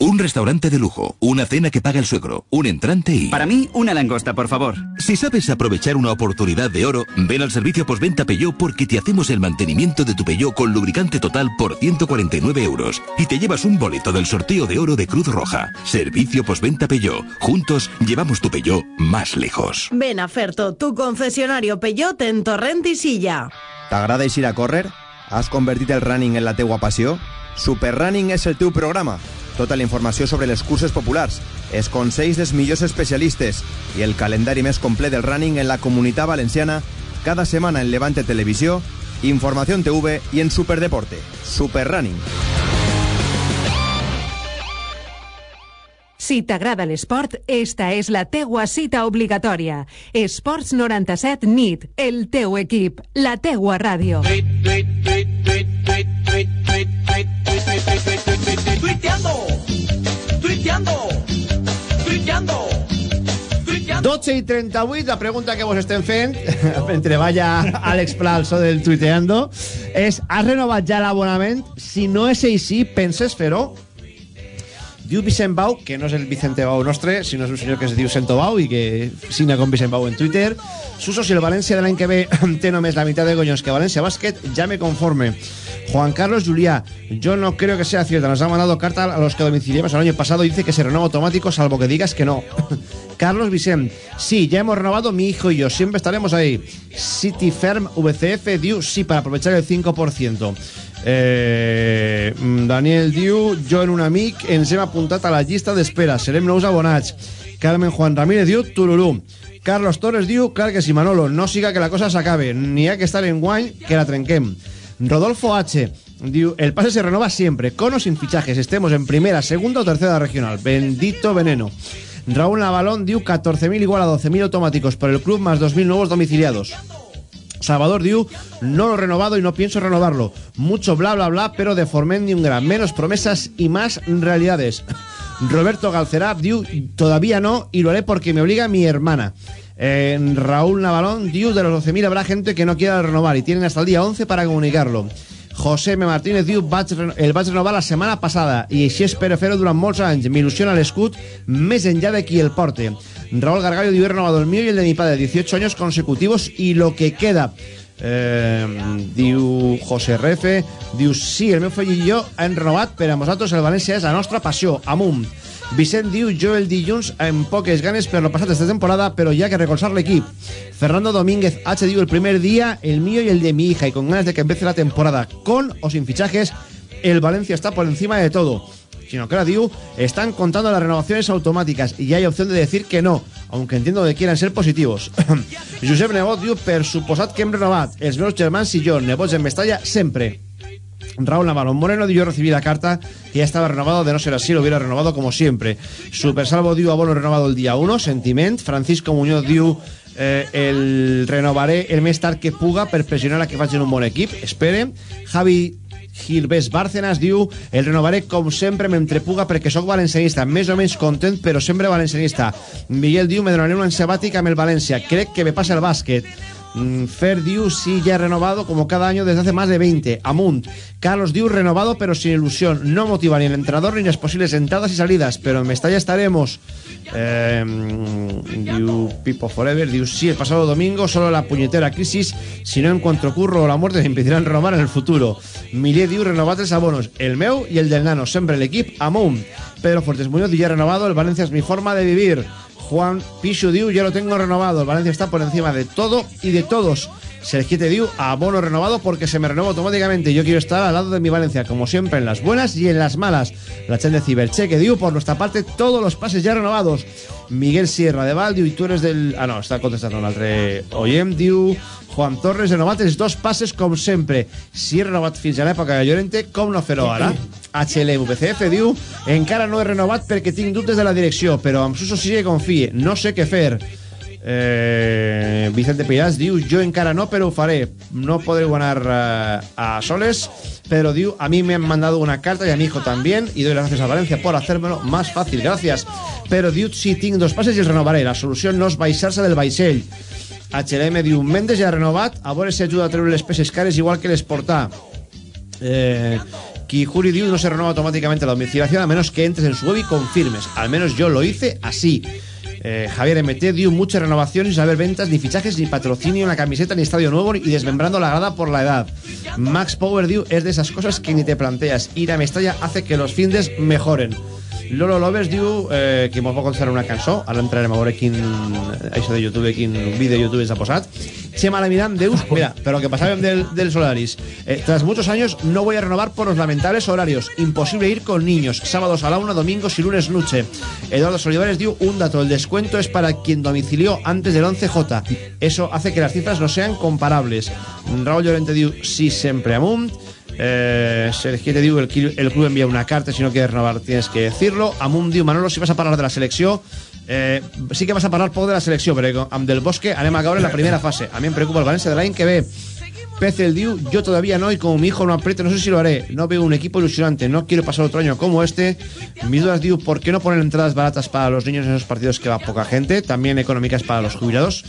Un restaurante de lujo, una cena que paga el suegro, un entrante y... Para mí, una langosta, por favor. Si sabes aprovechar una oportunidad de oro, ven al servicio postventa Peugeot porque te hacemos el mantenimiento de tu Peugeot con lubricante total por 149 euros y te llevas un boleto del sorteo de oro de Cruz Roja. Servicio postventa Peugeot. Juntos llevamos tu Peugeot más lejos. Ven a Ferto, tu concesionario Peugeot en Torrent i Silla. T'agrada eixir a córrer? Has convertit el running en la teua passió? Superrunning és el teu programa. Tota la informació sobre les curses populars, els consells dels millors especialistes i el calendari més complet del running en la comunitat valenciana cada setmana en Levante Televisió, Informació en TV i en Superdeporte. Superrunning. Si t'agrada l'esport, esta és la teua cita obligatòria. Esports 97 NIT, el teu equip, la teua ràdio. Tuiteando, tuiteando, tuiteando. 12 i 38, la pregunta que vos estem fent, (laughs) mentre vaya Àlex Plalso del tuiteando, és, has renovat ja l'abonament? Si no és així, penses fer-ho? Diu Vicent Bau, que no és el Vicente Bau nostre, sinó és un senyor que es diu Sento Bau i que signa con Vicent Bau en Twitter. Suso, si el València de l'any que ve (clears throat) té només la mitad de goños que Valencia Básquet, ya me conforme. Juan Carlos Juliá, yo no creo que sea cierto. Nos ha mandado carta a los que domiciliamos el año pasado dice que se renueva automático, salvo que digas que no. (laughs) Carlos Vicent, sí, ya hemos renovado mi hijo y yo, siempre estaremos ahí. City Firm VCF, Diu, sí, para aprovechar el 5%. Eh, Daniel Diu, jo en un amic ens hem apuntat a la llista d'espera, serem nous abonats. Carmen Juan Ramírez diu Tururú. Carlos Torres diu, clar que si Manolo, no siga que la cosa s'acabe, ni ha que estar en guany que la trenquem. Rodolfo H. Diu, el pase se renova siempre, con o sin fichajes, estemos en primera, segunda o tercera regional. Bendito veneno. Raúl Navalón diu 14.000 igual a 12.000 automáticos por el club más 2.000 nuevos domiciliados. Salvador Diu, no lo he renovado y no pienso renovarlo. Mucho bla bla bla, pero de Formen ni un gran. Menos promesas y más realidades. Roberto Galcerá, Diu, todavía no y lo haré porque me obliga mi hermana. Eh, Raúl Navalón, Diu, de los 12.000 habrá gente que no quiera renovar y tienen hasta el día 11 para comunicarlo. José M. Martínez diu vaig, el vaig renovar la setmana passada i així espero fer-ho durant molts anys. M'il·lusiona l'escut més enllà de qui el porte. Raúl Gargallo diu he renovado el mío y el de mi padre 18 años consecutivos y lo que queda eh, diu José Refe diu sí, el meu fill i jo hem renovat per a nosaltres el València és la nostra passió amunt Vicent diu jo el dilluns amb poques ganes per lo passat esta temporada però ha que recolzar l'equip. Fernando Domínguez H. Diu el primer día el mío y el de mi hija y con ganas de que empiece la temporada con o sin fichajes el Valencia está por encima de todo. Sino que ahora diu están contando las renovaciones automáticas y hay opción de decir que no, aunque entiendo que quieran ser positivos. (coughs) Josep Nebot diu, per suposat que hem renovat. Els meus germans i jo, nebots en Mestalla, sempre. Raúl Navarro Moreno diu, yo recibí la carta que ya estaba renovado, de no ser así, lo hubiera renovado como siempre. Super Salvo diu, abono renovado el día 1, sentiment. Francisco Muñoz diu, eh, el renovaré el més tard que puga per pressionar a que facin un bon equip, espere. Javi Gilbés Bárcenas diu el renovaré com sempre mentre puga perquè sóc valencianista, més o menys content però sempre valencianista. Miguel diu me donaré un any sabàtic amb el València, crec que me passa el bàsquet. Mm, Fer Diu sí ya renovado como cada año desde hace más de 20. Amunt. Carlos Diu renovado pero sin ilusión. No motiva ni el entrenador ni las posibles entradas y salidas. Pero en Mestalla estaremos. Eh, Diu Pipo Forever. Diu sí, el pasado domingo solo la puñetera crisis. Si no encuentro curro o la muerte se impedirán renovar en el futuro. Milier Diu renovat tres abonos. El meu y el del Nano. Siempre el equipo Amunt. Pedro Fuertes Muñoz ya renovado. El Valencia es mi forma de vivir. Juan Pichu Diu, ya lo tengo renovado. El Valencia está por encima de todo y de todos. Sergio Diu, abono renovado porque se me renueva automáticamente. Yo quiero estar al lado de mi Valencia, como siempre, en las buenas y en las malas. La chen de Cibercheque Diu, por nuestra parte, todos los pases ya renovados. Miguel Sierra de Valdiu y tú eres del... Ah, no, està contestant un altre oient, diu... Juan Torres renovat els dos passes com sempre. Si he renovat fins a l'època de Llorente, com no fer-ho ara? HLVCF diu encara no he renovat perquè tinc dubtes de la direcció, però amb Suso sí que confie, no sé què fer. Eh, Vicente Pirás diu jo encara no, però ho faré. No podré ganar eh, a soles, pero diu a mí me han mandado una carta y a mi hijo también y doy las gracias a Valencia por hacérmelo más fácil. Gracias. Pero diu si tinc dos passes i els renovaré. La solució no és baixar-se del vaixell. HLM diu Mendes ja ha renovat, a veure si ajuda a treure les peces cares igual que les portar. Eh, Kijuri diu no se renova automáticamente la domiciliación a menos que entres en su web y confirmes. Al menos yo lo hice así. Eh, Javier MT dio muchas renovaciones sin haber ventas, ni fichajes, ni patrocinio en la camiseta, ni estadio nuevo, y desmembrando la grada por la edad. Max Power Dew es de esas cosas que ni te planteas. Ir a Mestalla hace que los findes mejoren. Lolo Lovers diu eh, que mos va contestar una cançó. Ara entrarem a veure quin això de YouTube, quin vídeo de YouTube s'ha posat. Chema Lamirán deus, (laughs) mira, pero que pasàvem del, del Solaris. Eh, tras muchos años no voy a renovar por los lamentables horarios. Imposible ir con niños. Sábados a la una, domingos y lunes noche. Eduardo Solivares diu un dato, el descuento es para quien domicilió antes del 11J eso hace que las cifras no sean comparables. Raúl Llorente diu sí sempre amunt Eh, Sergio te digo, el, el, club envía una carta, si no quieres renovar tienes que decirlo. Amunt diu, Manolo, si vas a parlar de la selecció, eh, sí que vas a parlar poc de la selecció, però amb del Bosque anem a caure en la primera fase. A mi em preocupa el València de l'any que ve. Pez el Diu, yo todavía no, y como mi hijo no apriete, no sé si lo haré. No veo un equipo ilusionante, no quiero pasar otro año como este. Mis dudas, Diu, ¿por qué no ponen entradas baratas para los niños en esos partidos que va poca gente? También económicas para los jubilados.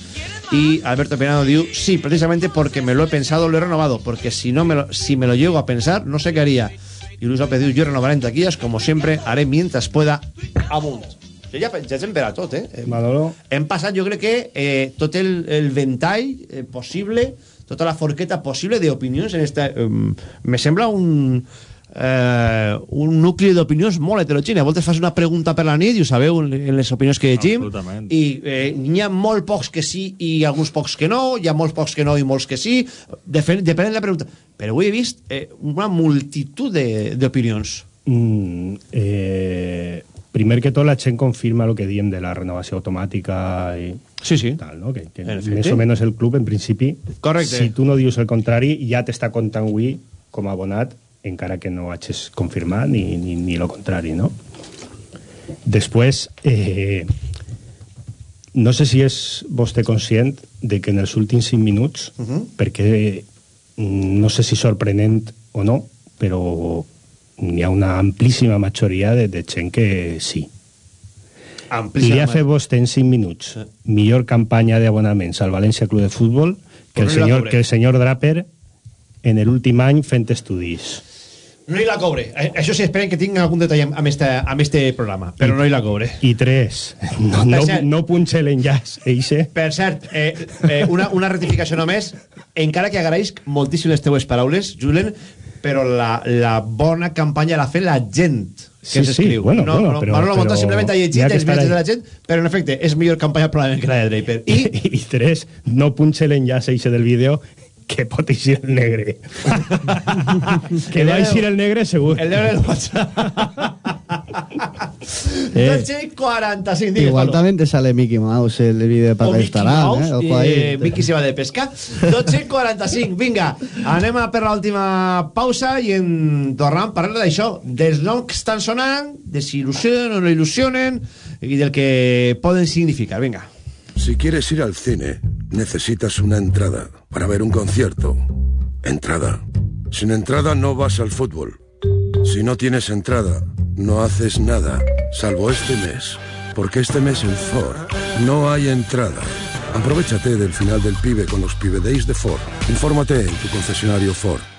Y Alberto Pinado Diu, sí, precisamente porque me lo he pensado, lo he renovado, porque si no me lo, si me lo llego a pensar, no sé qué haría. Y Luis López Diu, yo renovaré en taquillas, como siempre, haré mientras pueda amunt. Jo ja, ja hem per a tot, eh? Manolo. Hem passat, jo crec que eh, tot el, el ventall eh, possible tota la forqueta possible d'opinions en esta... Me sembla un... Eh, un nucli d'opinions molt heterogeni. A voltes fas una pregunta per la nit i ho sabeu en les opinions que llegim. I eh, n'hi ha molt pocs que sí i alguns pocs que no, hi ha molts pocs que no i molts que sí. Depèn de la pregunta. Però avui he vist eh, una multitud d'opinions. Mm, eh, primer que tot la gent confirma el que diem de la renovació automàtica i sí, sí. tal, no? que, que més o menys el club en principi Correcte. si tu no dius el contrari ja t'està comptant avui com a abonat encara que no hagis confirmat ni, ni, ni lo contrari no? després eh, no sé si és vostè conscient de que en els últims 5 minuts uh -huh. perquè no sé si sorprenent o no però hi ha una amplíssima majoria de, de gent que sí. Amplíssima. Li ha fet vostè en 5 minuts sí. millor campanya d'abonaments al València Club de Futbol que el, senyor, que el senyor Draper en l'últim any fent estudis. No hi la cobre. Això sí, esperen que tinguin algun detall amb este, amb este programa, però I, no hi la cobre. I tres, no, no, cert, no punxe l'enllaç, eixe. Per cert, eh, eh, una, una rectificació només, encara que agraïsc moltíssim les teues paraules, Julen, però la, la bona campanya l'ha fet la gent que sí, s'escriu. Sí, bueno, no, bueno, no, però, Manolo Monta simplement ha llegit els missatges de la gent, però en efecte és millor campanya probablement que la de Draper. I, I, (laughs) i tres, no punxe l'enllaç eixe del vídeo que pot eixir el negre. (laughs) que va eixir el negre segur. El negre del WhatsApp. eh. 12 45, digues, Igual también te sale Mickey Mouse el vídeo para Instagram. Eh? Ojo ahí. Eh, Mickey se va de pesca. 12 45, vinga. Anem a per l'última pausa i en tornem parlant d'això, dels noms que estan sonant, de si il·lusionen o no il·lusionen i del que poden significar. Vinga. Si quieres ir al cine, necesitas una entrada para ver un concierto. Entrada. Sin entrada no vas al fútbol. Si no tienes entrada, no haces nada, salvo este mes. Porque este mes en Ford no hay entrada. Aprovechate del final del pibe con los Pibe Days de Ford. Infórmate en tu concesionario Ford.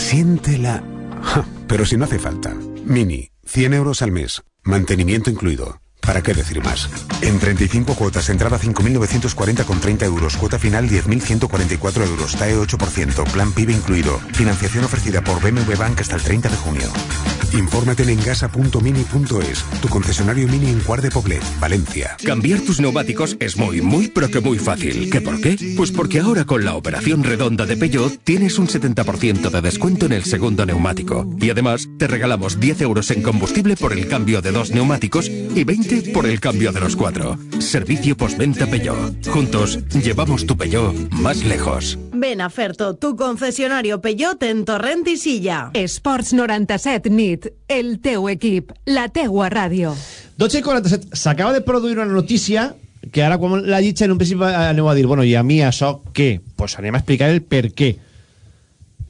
siéntela. Ja, (laughs) pero si no hace falta. Mini, 100 euros al mes, mantenimiento incluido. ¿Para qué decir más? En 35 cuotas, entrada 5.940 con 30 euros, cuota final 10.144 euros, TAE 8%, plan PIB incluido, financiación ofrecida por BMW Bank hasta el 30 de junio. Infórmate en engasa.mini.es, tu concesionario Mini en Cuart de Poblet, Valencia. Cambiar tus neumáticos es muy, muy, pero que muy fácil. ¿Qué por qué? Pues porque ahora con la operación redonda de Peugeot tienes un 70% de descuento en el segundo neumático. Y además te regalamos 10 euros en combustible por el cambio de dos neumáticos y 20 por el cambio de los cuatro. Servicio postventa Peugeot. Juntos llevamos tu Peugeot más lejos. Ven a Ferto, tu concesionario Peugeot en Torrent i Silla. Esports 97 nit, el teu equip, la teua ràdio. 12 i 47. S'acaba de produir una notícia que ara quan la llitja en un principi aneu a dir bueno, i a mi això què? Pues anem a explicar el per què.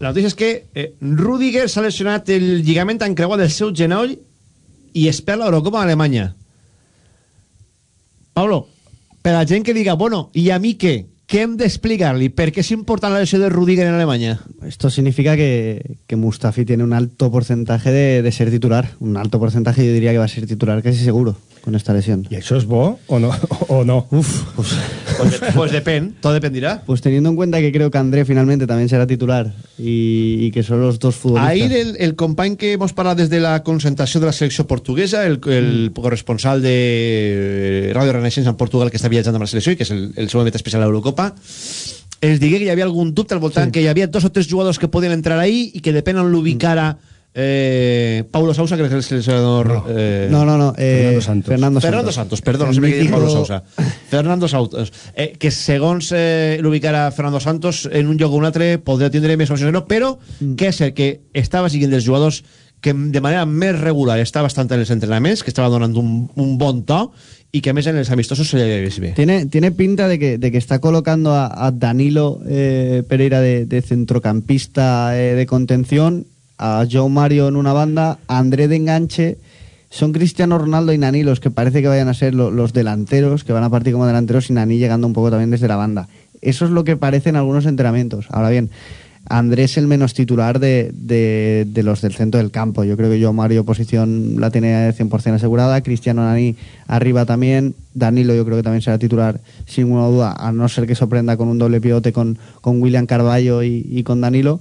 La notícia és que eh, Rudiger s'ha lesionat el lligament encreuat del seu genoll i es perd l'Eurocopa a Alemanya. Pablo, per a la gent que diga, bueno, i a mi què? Què hem d'explicar-li? Per què és important la lesió de Rudiger en Alemanya? Esto significa que, que Mustafi tiene un alto porcentaje de, de ser titular. Un alto porcentaje, yo diría que va a ser titular casi seguro con esta lesión. ¿Y eso es bo o no? (laughs) O no? Uf, pues, Pues, de- pues (laughs) depèn, todo dependirá. pues teniendo en cuenta que creo que André finalmente también será titular y, y que son los dos futbolistas. Ahir el, el company que hemos parlat des de la concentració de la selecció portuguesa, el, el corresponsal de Radio Renaixença en Portugal que està viatjant amb la selecció i que és el, el especial a l'Eurocopa, els digué que hi havia algun dubte al voltant, sí. que hi havia dos o tres jugadors que podien entrar ahí i que depèn on l'ubicara eh, Paulo Sousa, que és el seleccionador... No, eh, No, no, no. eh, Fernando Santos. Fernando Santos. Fernando Santos, perdó, no El sé per què dic mítico- Pablo Sousa. Fernando Santos. Eh, que segons eh, l'ubicara Fernando Santos, en un lloc o un altre podria tindre més opcions no, però Mm. que és cert que estava siguent dels jugadors que de manera més regular estava bastant en els entrenaments, que estava donant un, un bon to i que a més en els amistosos se vist bé. Tiene, tiene pinta de que, de que está colocando a, Danilo eh, Pereira de, centrocampista eh, de contención, a Joe Mario en una banda, a André de enganche. Son Cristiano Ronaldo y Nani los que parece que vayan a ser lo- los delanteros, que van a partir como delanteros y Nani llegando un poco también desde la banda. Eso es lo que parece en algunos entrenamientos. Ahora bien, André es el menos titular de, de- de los del centro del campo. Yo creo que yo Mario posición la tiene 100% asegurada. Cristiano Nani arriba también. Danilo yo creo que también será titular sin ninguna duda, a no ser que sorprenda con un doble pivote con, con William Carballo y, y con Danilo.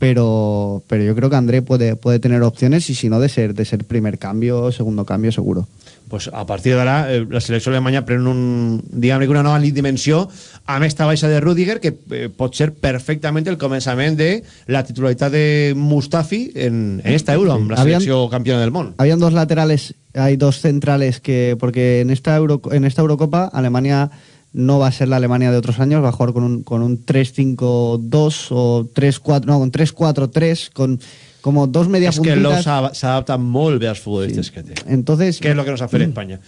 Pero, pero yo creo que André puede, puede tener opciones y si no de ser, de ser primer cambio, segundo cambio seguro. pues a partir d'ara eh, la selecció alemanya pren un, diguem una nova dimensió amb esta baixa de Rudiger que eh, pot ser perfectament el començament de la titularitat de Mustafi en, en esta Euro, amb la Habían- selecció campiona del món. Habían dos laterales, hay dos centrales que, porque en esta, Euro, en esta Eurocopa Alemania no va a ser la Alemania de otros años, va a jugar con un, con un 3-5-2 o 3-4, no, con 3-4-3, con como dos medias És que el Lou puntitas. s'ha- s'adapta molt bé als futbolistes que té. Entonces, que és el que nos ha fet Espanya.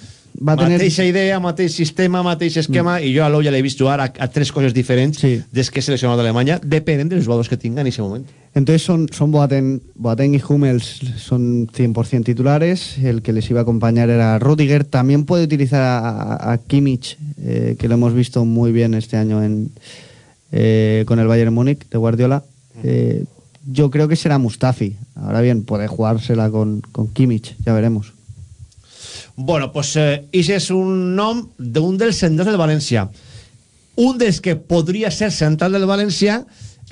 Va a tener- Mateixa idea, mateix sistema, mateix esquema, i jo a Lou ja l'he vist jugar a, a tres coses diferents des que és seleccionat d'Alemanya, depenent dels jugadors que tinga en aquest moment. Entonces son, son Boateng, Boateng y Hummels son 100% titulares. El que les iba a acompañar era Rudiger. También puede utilizar a, a- a Kimmich, eh, que lo hemos visto muy bien este año en, eh, con el Bayern Múnich de Guardiola. Eh, yo creo que será Mustafi. Ahora bien, puede jugársela con, con Kimmich, ya veremos. Bueno, pues eh, ese és un nom d'un dels centrals del València. Un dels que podria ser central del València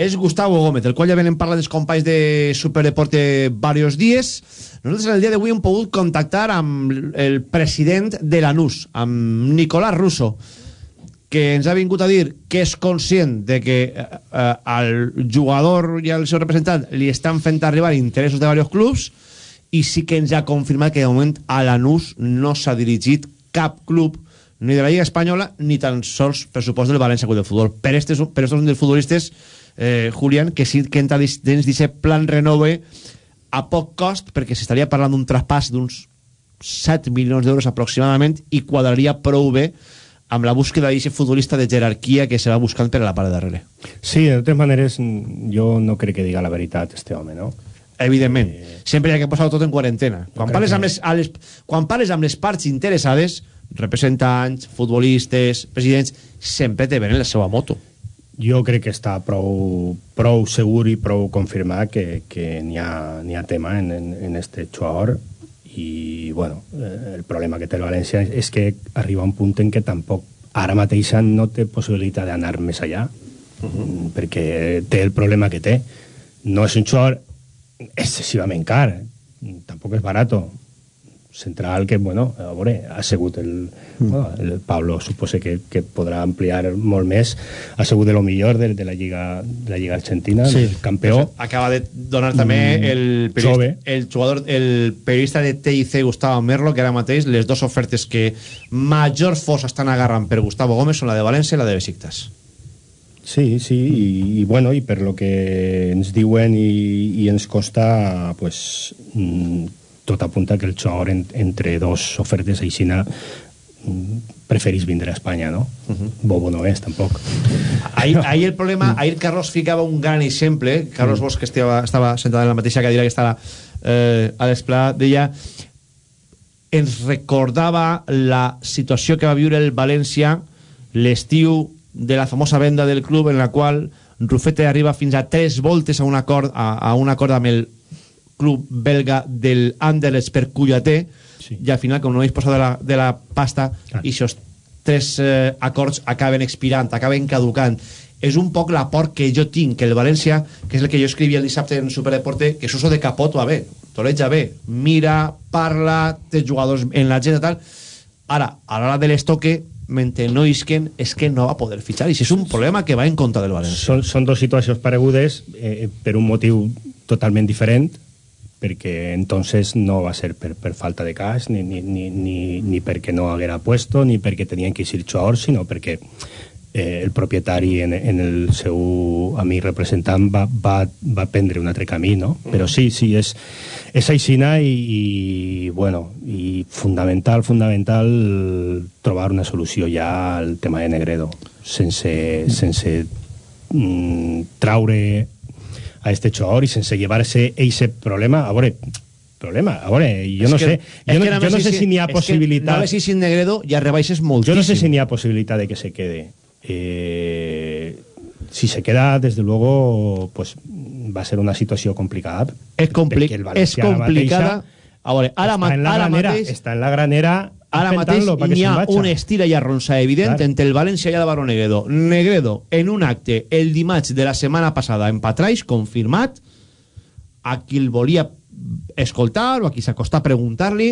és Gustavo Gómez, del qual ja venen parlant els companys de Superdeporte varios dies. Nosaltres el dia d'avui hem pogut contactar amb el president de l'ANUS, amb Nicolás Russo, que ens ha vingut a dir que és conscient de que eh, eh, al jugador i al seu representant li estan fent arribar interessos de diversos clubs i sí que ens ha confirmat que de moment a l'ANUS no s'ha dirigit cap club ni de la Lliga Espanyola ni tan sols pressupost del València Club de Futbol. Per estos, per estos dels futbolistes, eh, Julián, que sí que entra dins d'aquest plan renove a poc cost, perquè s'estaria parlant d'un traspàs d'uns 7 milions d'euros aproximadament i quadraria prou bé amb la búsqueda d'aquest futbolista de jerarquia que se va buscant per a la part de darrere. Sí, de totes maneres, jo no crec que diga la veritat este home, no? Evidentment. Sempre hi ha que posar tot en quarantena. Quan parles, amb les, a les, quan parles amb les parts interessades, representants, futbolistes, presidents, sempre te venen la seva moto. Jo crec que està prou, prou segur i prou confirmat que, que n'hi ha, ha tema en, en, en este jugador i bueno, eh, el problema que té el València és que arriba un punt en què tampoc ara mateixa no té possibilitat d'anar més allà uh -huh. perquè té el problema que té no és un jugador excessivament car tampoc és barato central que, bueno, a veure, ha sigut el, mm. bueno, el Pablo supose que, que podrà ampliar molt més ha sigut de lo millor de, de, la Lliga de la Lliga Argentina, Sí. el campió Acaba de donar també Mm, el jove. periodista, el jugador, el periodista de TIC Gustavo Merlo, que ara mateix les dues ofertes que major força estan agarrant per Gustavo Gómez són la de València i la de Besiktas. Sí, sí, i, i bueno, i per lo que ens diuen i, i ens costa, pues, mm, tot apunta que el jugador en, entre dos ofertes aixina mm, preferís vindre a Espanya, no? Uh -huh. Bobo no és, tampoc. Ahir, (laughs) ahir el problema, ahir Carlos ficava un gran exemple, Carlos Mm. Bosch estava, estava sentat en la mateixa cadira que estava eh, a l'Esplà, deia ens recordava la situació que va viure el València l'estiu de la famosa venda del club en la qual Rufete arriba fins a tres voltes a un acord, a, a un acord amb el club belga del Anderlecht per Cullaté sí. i al final com no disposa de la, de la pasta ah. i aquests tres eh, acords acaben expirant, acaben caducant és un poc la por que jo tinc que el València, que és el que jo escrivia el dissabte en Superdeporte, que s'uso de capot va bé toreja bé, mira, parla té jugadors en l'agenda tal ara, a l'hora de l'estoque mentre no isquen, és que no va poder fitxar i si és un problema que va en contra del València Són, són dues situacions paregudes eh, per un motiu totalment diferent perquè entonces no va ser per, per falta de cas ni, ni, ni, ni, ni perquè no haguera puesto ni perquè tenien que ser jugadors sinó perquè eh, el propietari en, en el seu amic representant va, va, va prendre un altre camí no? però sí, sí, és, és aixina i, i, bueno, i fundamental, fundamental trobar una solució ja al tema de Negredo sense, sense mm, traure a este jugador i sense llevar-se eixe problema. A veure, problema, a veure, jo És no que- sé jo no, jo no sé si n'hi ha és que possibilitat no sé si Negredo ja rebaixes moltíssim yo no sé si n'hi ha possibilitat de que se quede eh, si se queda desde luego pues va a ser una situació complicada. És, compli és complicada. A veure, ara, està en la ara granera, mateix està en la granera ara mateix n'hi ha un estira i arronsa evident Clar. entre el València i el Baró Negredo. Negredo, en un acte el dimarts de la setmana passada en Patrais, confirmat. A qui el volia escoltar o a qui s'acostà a preguntar-li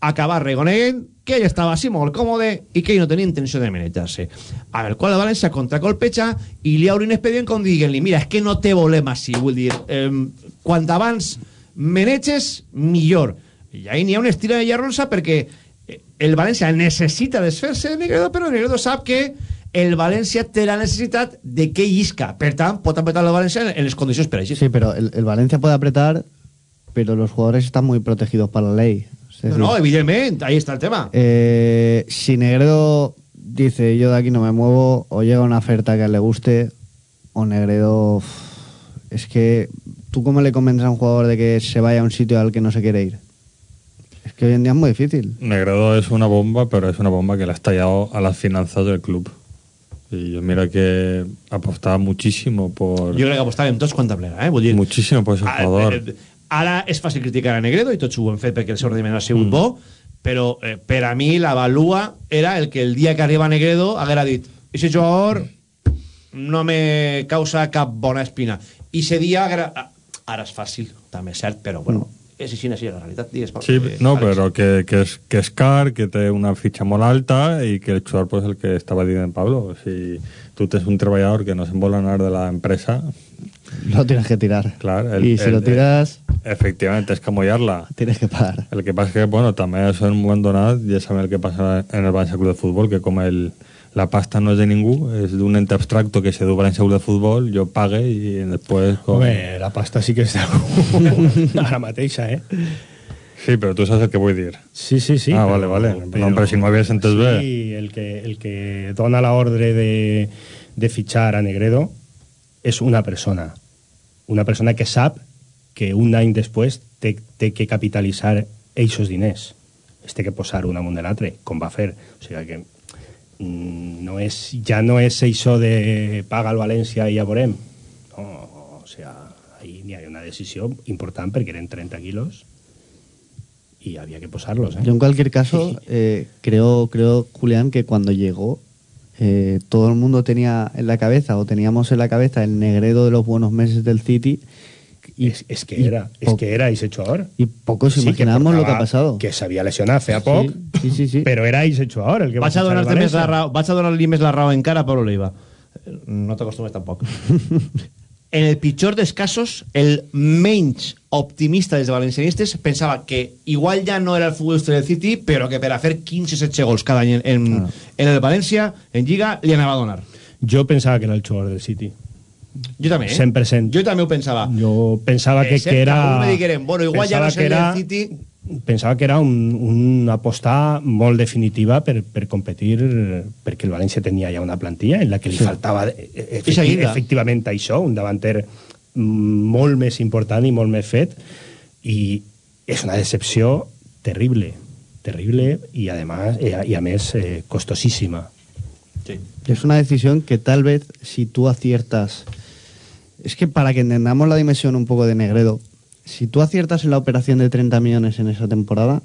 acabar reconeguen que ell estava així molt còmode i que ell no tenia intenció de manejar-se amb el qual el València contracolpeja i li obre un expedient com diguent-li mira, és que no te volem així vull dir, eh, quan abans maneges, millor i ahí n'hi ha un estil de llarronsa perquè eh, el València necessita desfer-se de Negredo però Negredo sap que el València té la necessitat de que llisca per tant pot apretar el València en, les condicions per així Sí, pero el, el Valencia puede apretar, pero los jugadores están muy protegidos por la ley. No, no, evidentment, ahí está el tema eh, si Negredo dice yo de aquí no me muevo, o llega una oferta que a él le guste, o Negredo. Es que, ¿tú cómo le convences a un jugador de que se vaya a un sitio al que no se quiere ir? Es que hoy en día es muy difícil. Negredo es una bomba, pero es una bomba que le ha estallado a las finanzas del club. Y yo mira que apostaba muchísimo por... jo crec que apostàvem tots quan plega, eh? Dir, Muchísimo por ese jugador. Ara és fàcil criticar a Negredo i tots ho hem fet perquè el seu rendiment ha sigut Mm. bo però eh, per a mi la valua era el que el dia que arriba Negredo haguera dit ese jugador no me causa cap bona espina i ese dia haguera... ah, ara és fàcil, també és cert però bueno, és així, així la realitat digues, Pau. Sí, Eh, no, Àlex. pero que, que, es, que es car, que té una fitxa molt alta y que el jugador, pues el que estaba diciendo Pablo, si tú tienes un trabajador que no se vol anar de la empresa, Lo tienes que tirar. claro, el, Y si el- lo tiras. Efectivamente, es camollarla. Tienes que pagar. El que pasa es que, bueno, también eso en un moment donat, ja sabem el que passa en el València Club de Futbol, que com el, la pasta no és de ningú, és d'un ente abstracto que se diu València Club de Futbol, jo pague i després... Com... Home, la pasta sí que és d'algú ara mateixa, eh? Sí, però tu saps el que vull dir. Sí, sí, sí. Ah, vale, vale. No, però si no havies entès sí, bé. el que, el que dona la ordre de, de fitxar a Negredo és una persona. Una persona que sap que un any després té, té que capitalitzar eixos diners. Es té que posar un amunt de l'altre, com va fer. O sigui que mm, no és, ja no és això de paga el València i ja veurem. No, o sigui, ahí n'hi ha una decisió important perquè eren 30 quilos y había que posarlos. ¿eh? Yo en cualquier caso eh, creo, creo, Julián, que cuando llegó eh, todo el mundo tenía en la cabeza o teníamos en la cabeza el negredo de los buenos meses del City. Y, es, es que era, es que era ese jugador. Y pocos Sí, que imaginábamos lo que ha pasado. Que s'havia lesionat feia poc, Sí, sí, sí. però era ese jugador el que va Vaig a més la raó, vaig a donar-li més la raó encara a Pablo Leiva. No t'acostumes tampoc. (laughs) en el pitjor dels casos, el menys optimista dels valencianistes pensava que igual ja no era el futbolista del City, però que per a fer 15-16 gols cada any en, en, en el València, en Lliga, li anava a donar. Jo pensava que era el jugador del City. Jo també, eh? 100%. Jo també ho pensava. Jo pensava que, Excepte que era... me digueren, bueno, igual ja no pensava és que el era- del City... Pensava que era un, una aposta molt definitiva per, per competir perquè el València tenia ja una plantilla en la que li Sí. faltava eh, efecti efectivament això, un davanter molt més important i molt més fet i és una decepció terrible terrible i además, eh, i a més eh, costosíssima. Es una decisión que tal vez si tú aciertas... Es que para que entendamos la dimensión un poco de Negredo, si tú aciertas en la operación de 30 millones en esa temporada,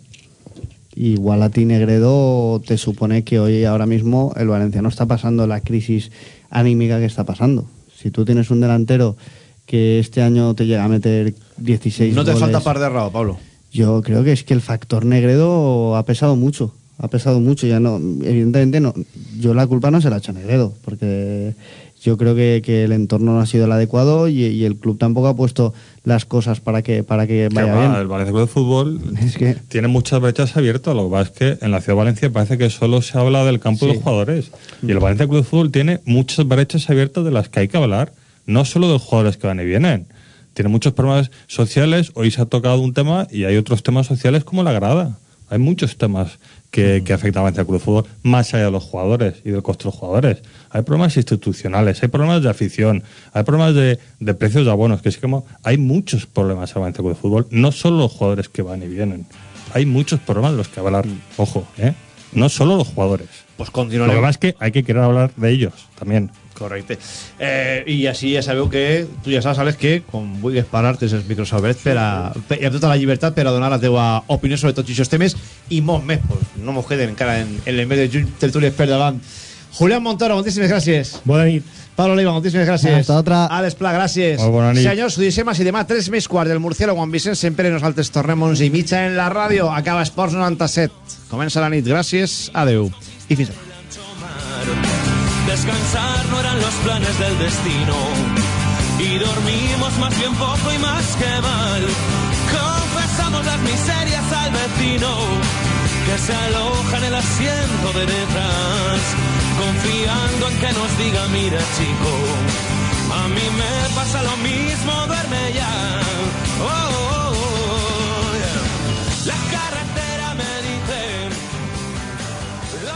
igual a ti Negredo te supone que hoy ahora mismo el Valenciano está pasando la crisis anímica que está pasando. Si tú tienes un delantero que este año te llega a meter 16 No te goles, falta par de raó, Pablo. yo creo que es que el factor Negredo ha pesado mucho. Ha pesado mucho. Ya no, evidentemente no. Yo la culpa no se la ha hecho a Negredo, porque yo creo que, que el entorno no ha sido el adecuado y, y el club tampoco ha puesto las cosas para que para que Que vaya va, bien. El Valencia Club de Fútbol (laughs) tiene muchas brechas abiertas. Lo que pasa es que en la ciudad de Valencia parece que solo se habla del campo de los jugadores. Y el Valencia Club de Fútbol tiene muchas brechas abiertas de las que hay que hablar. No solo de los jugadores que van y vienen. Tiene muchos problemas sociales. Hoy se ha tocado un tema y hay otros temas sociales como la grada. Hay muchos temas que, que afectan al Club de Fútbol, más allá de los jugadores y del costo de los jugadores. Hay problemas institucionales, hay problemas de afición, hay problemas de, de precios de abonos, que sí que mo- hay muchos problemas Valencia Club de Fútbol, no solo los jugadores que van y vienen. Hay muchos problemas de los que hablar, ojo, ¿eh? No solo los jugadores. Pues Lo continuarem. que pasa es que hay que querer hablar de ellos también. Correcte. Eh, I així ja sabeu que tu ja saps, Alex, que quan vulguis parar tens els micros oberts per a, per, i amb tota la llibertat per a donar la teua opinió sobre tots aquests temes i molt més, pues, no mos queden encara en, en el mes de juny tertúlies per davant. Julián Montoro, moltíssimes gràcies. Bona nit. Pablo Leiva, moltíssimes gràcies. Hasta otra. Alex Pla, gràcies. Molt bona nit. Senyors, ho deixem així demà, 3 més quart del Murciélago amb Vicent Sempre nosaltres tornem 11 i mitja en la ràdio. Acaba Esports 97. Comença la nit. Gràcies, adeu. I fins ara. Descansar no eran los planes del destino. Y dormimos más bien poco y más que mal. Confesamos las miserias al vecino que se aloja en el asiento de detrás. Confiando en que nos diga, mira chico, a mí me pasa lo mismo, duerme ya. Oh,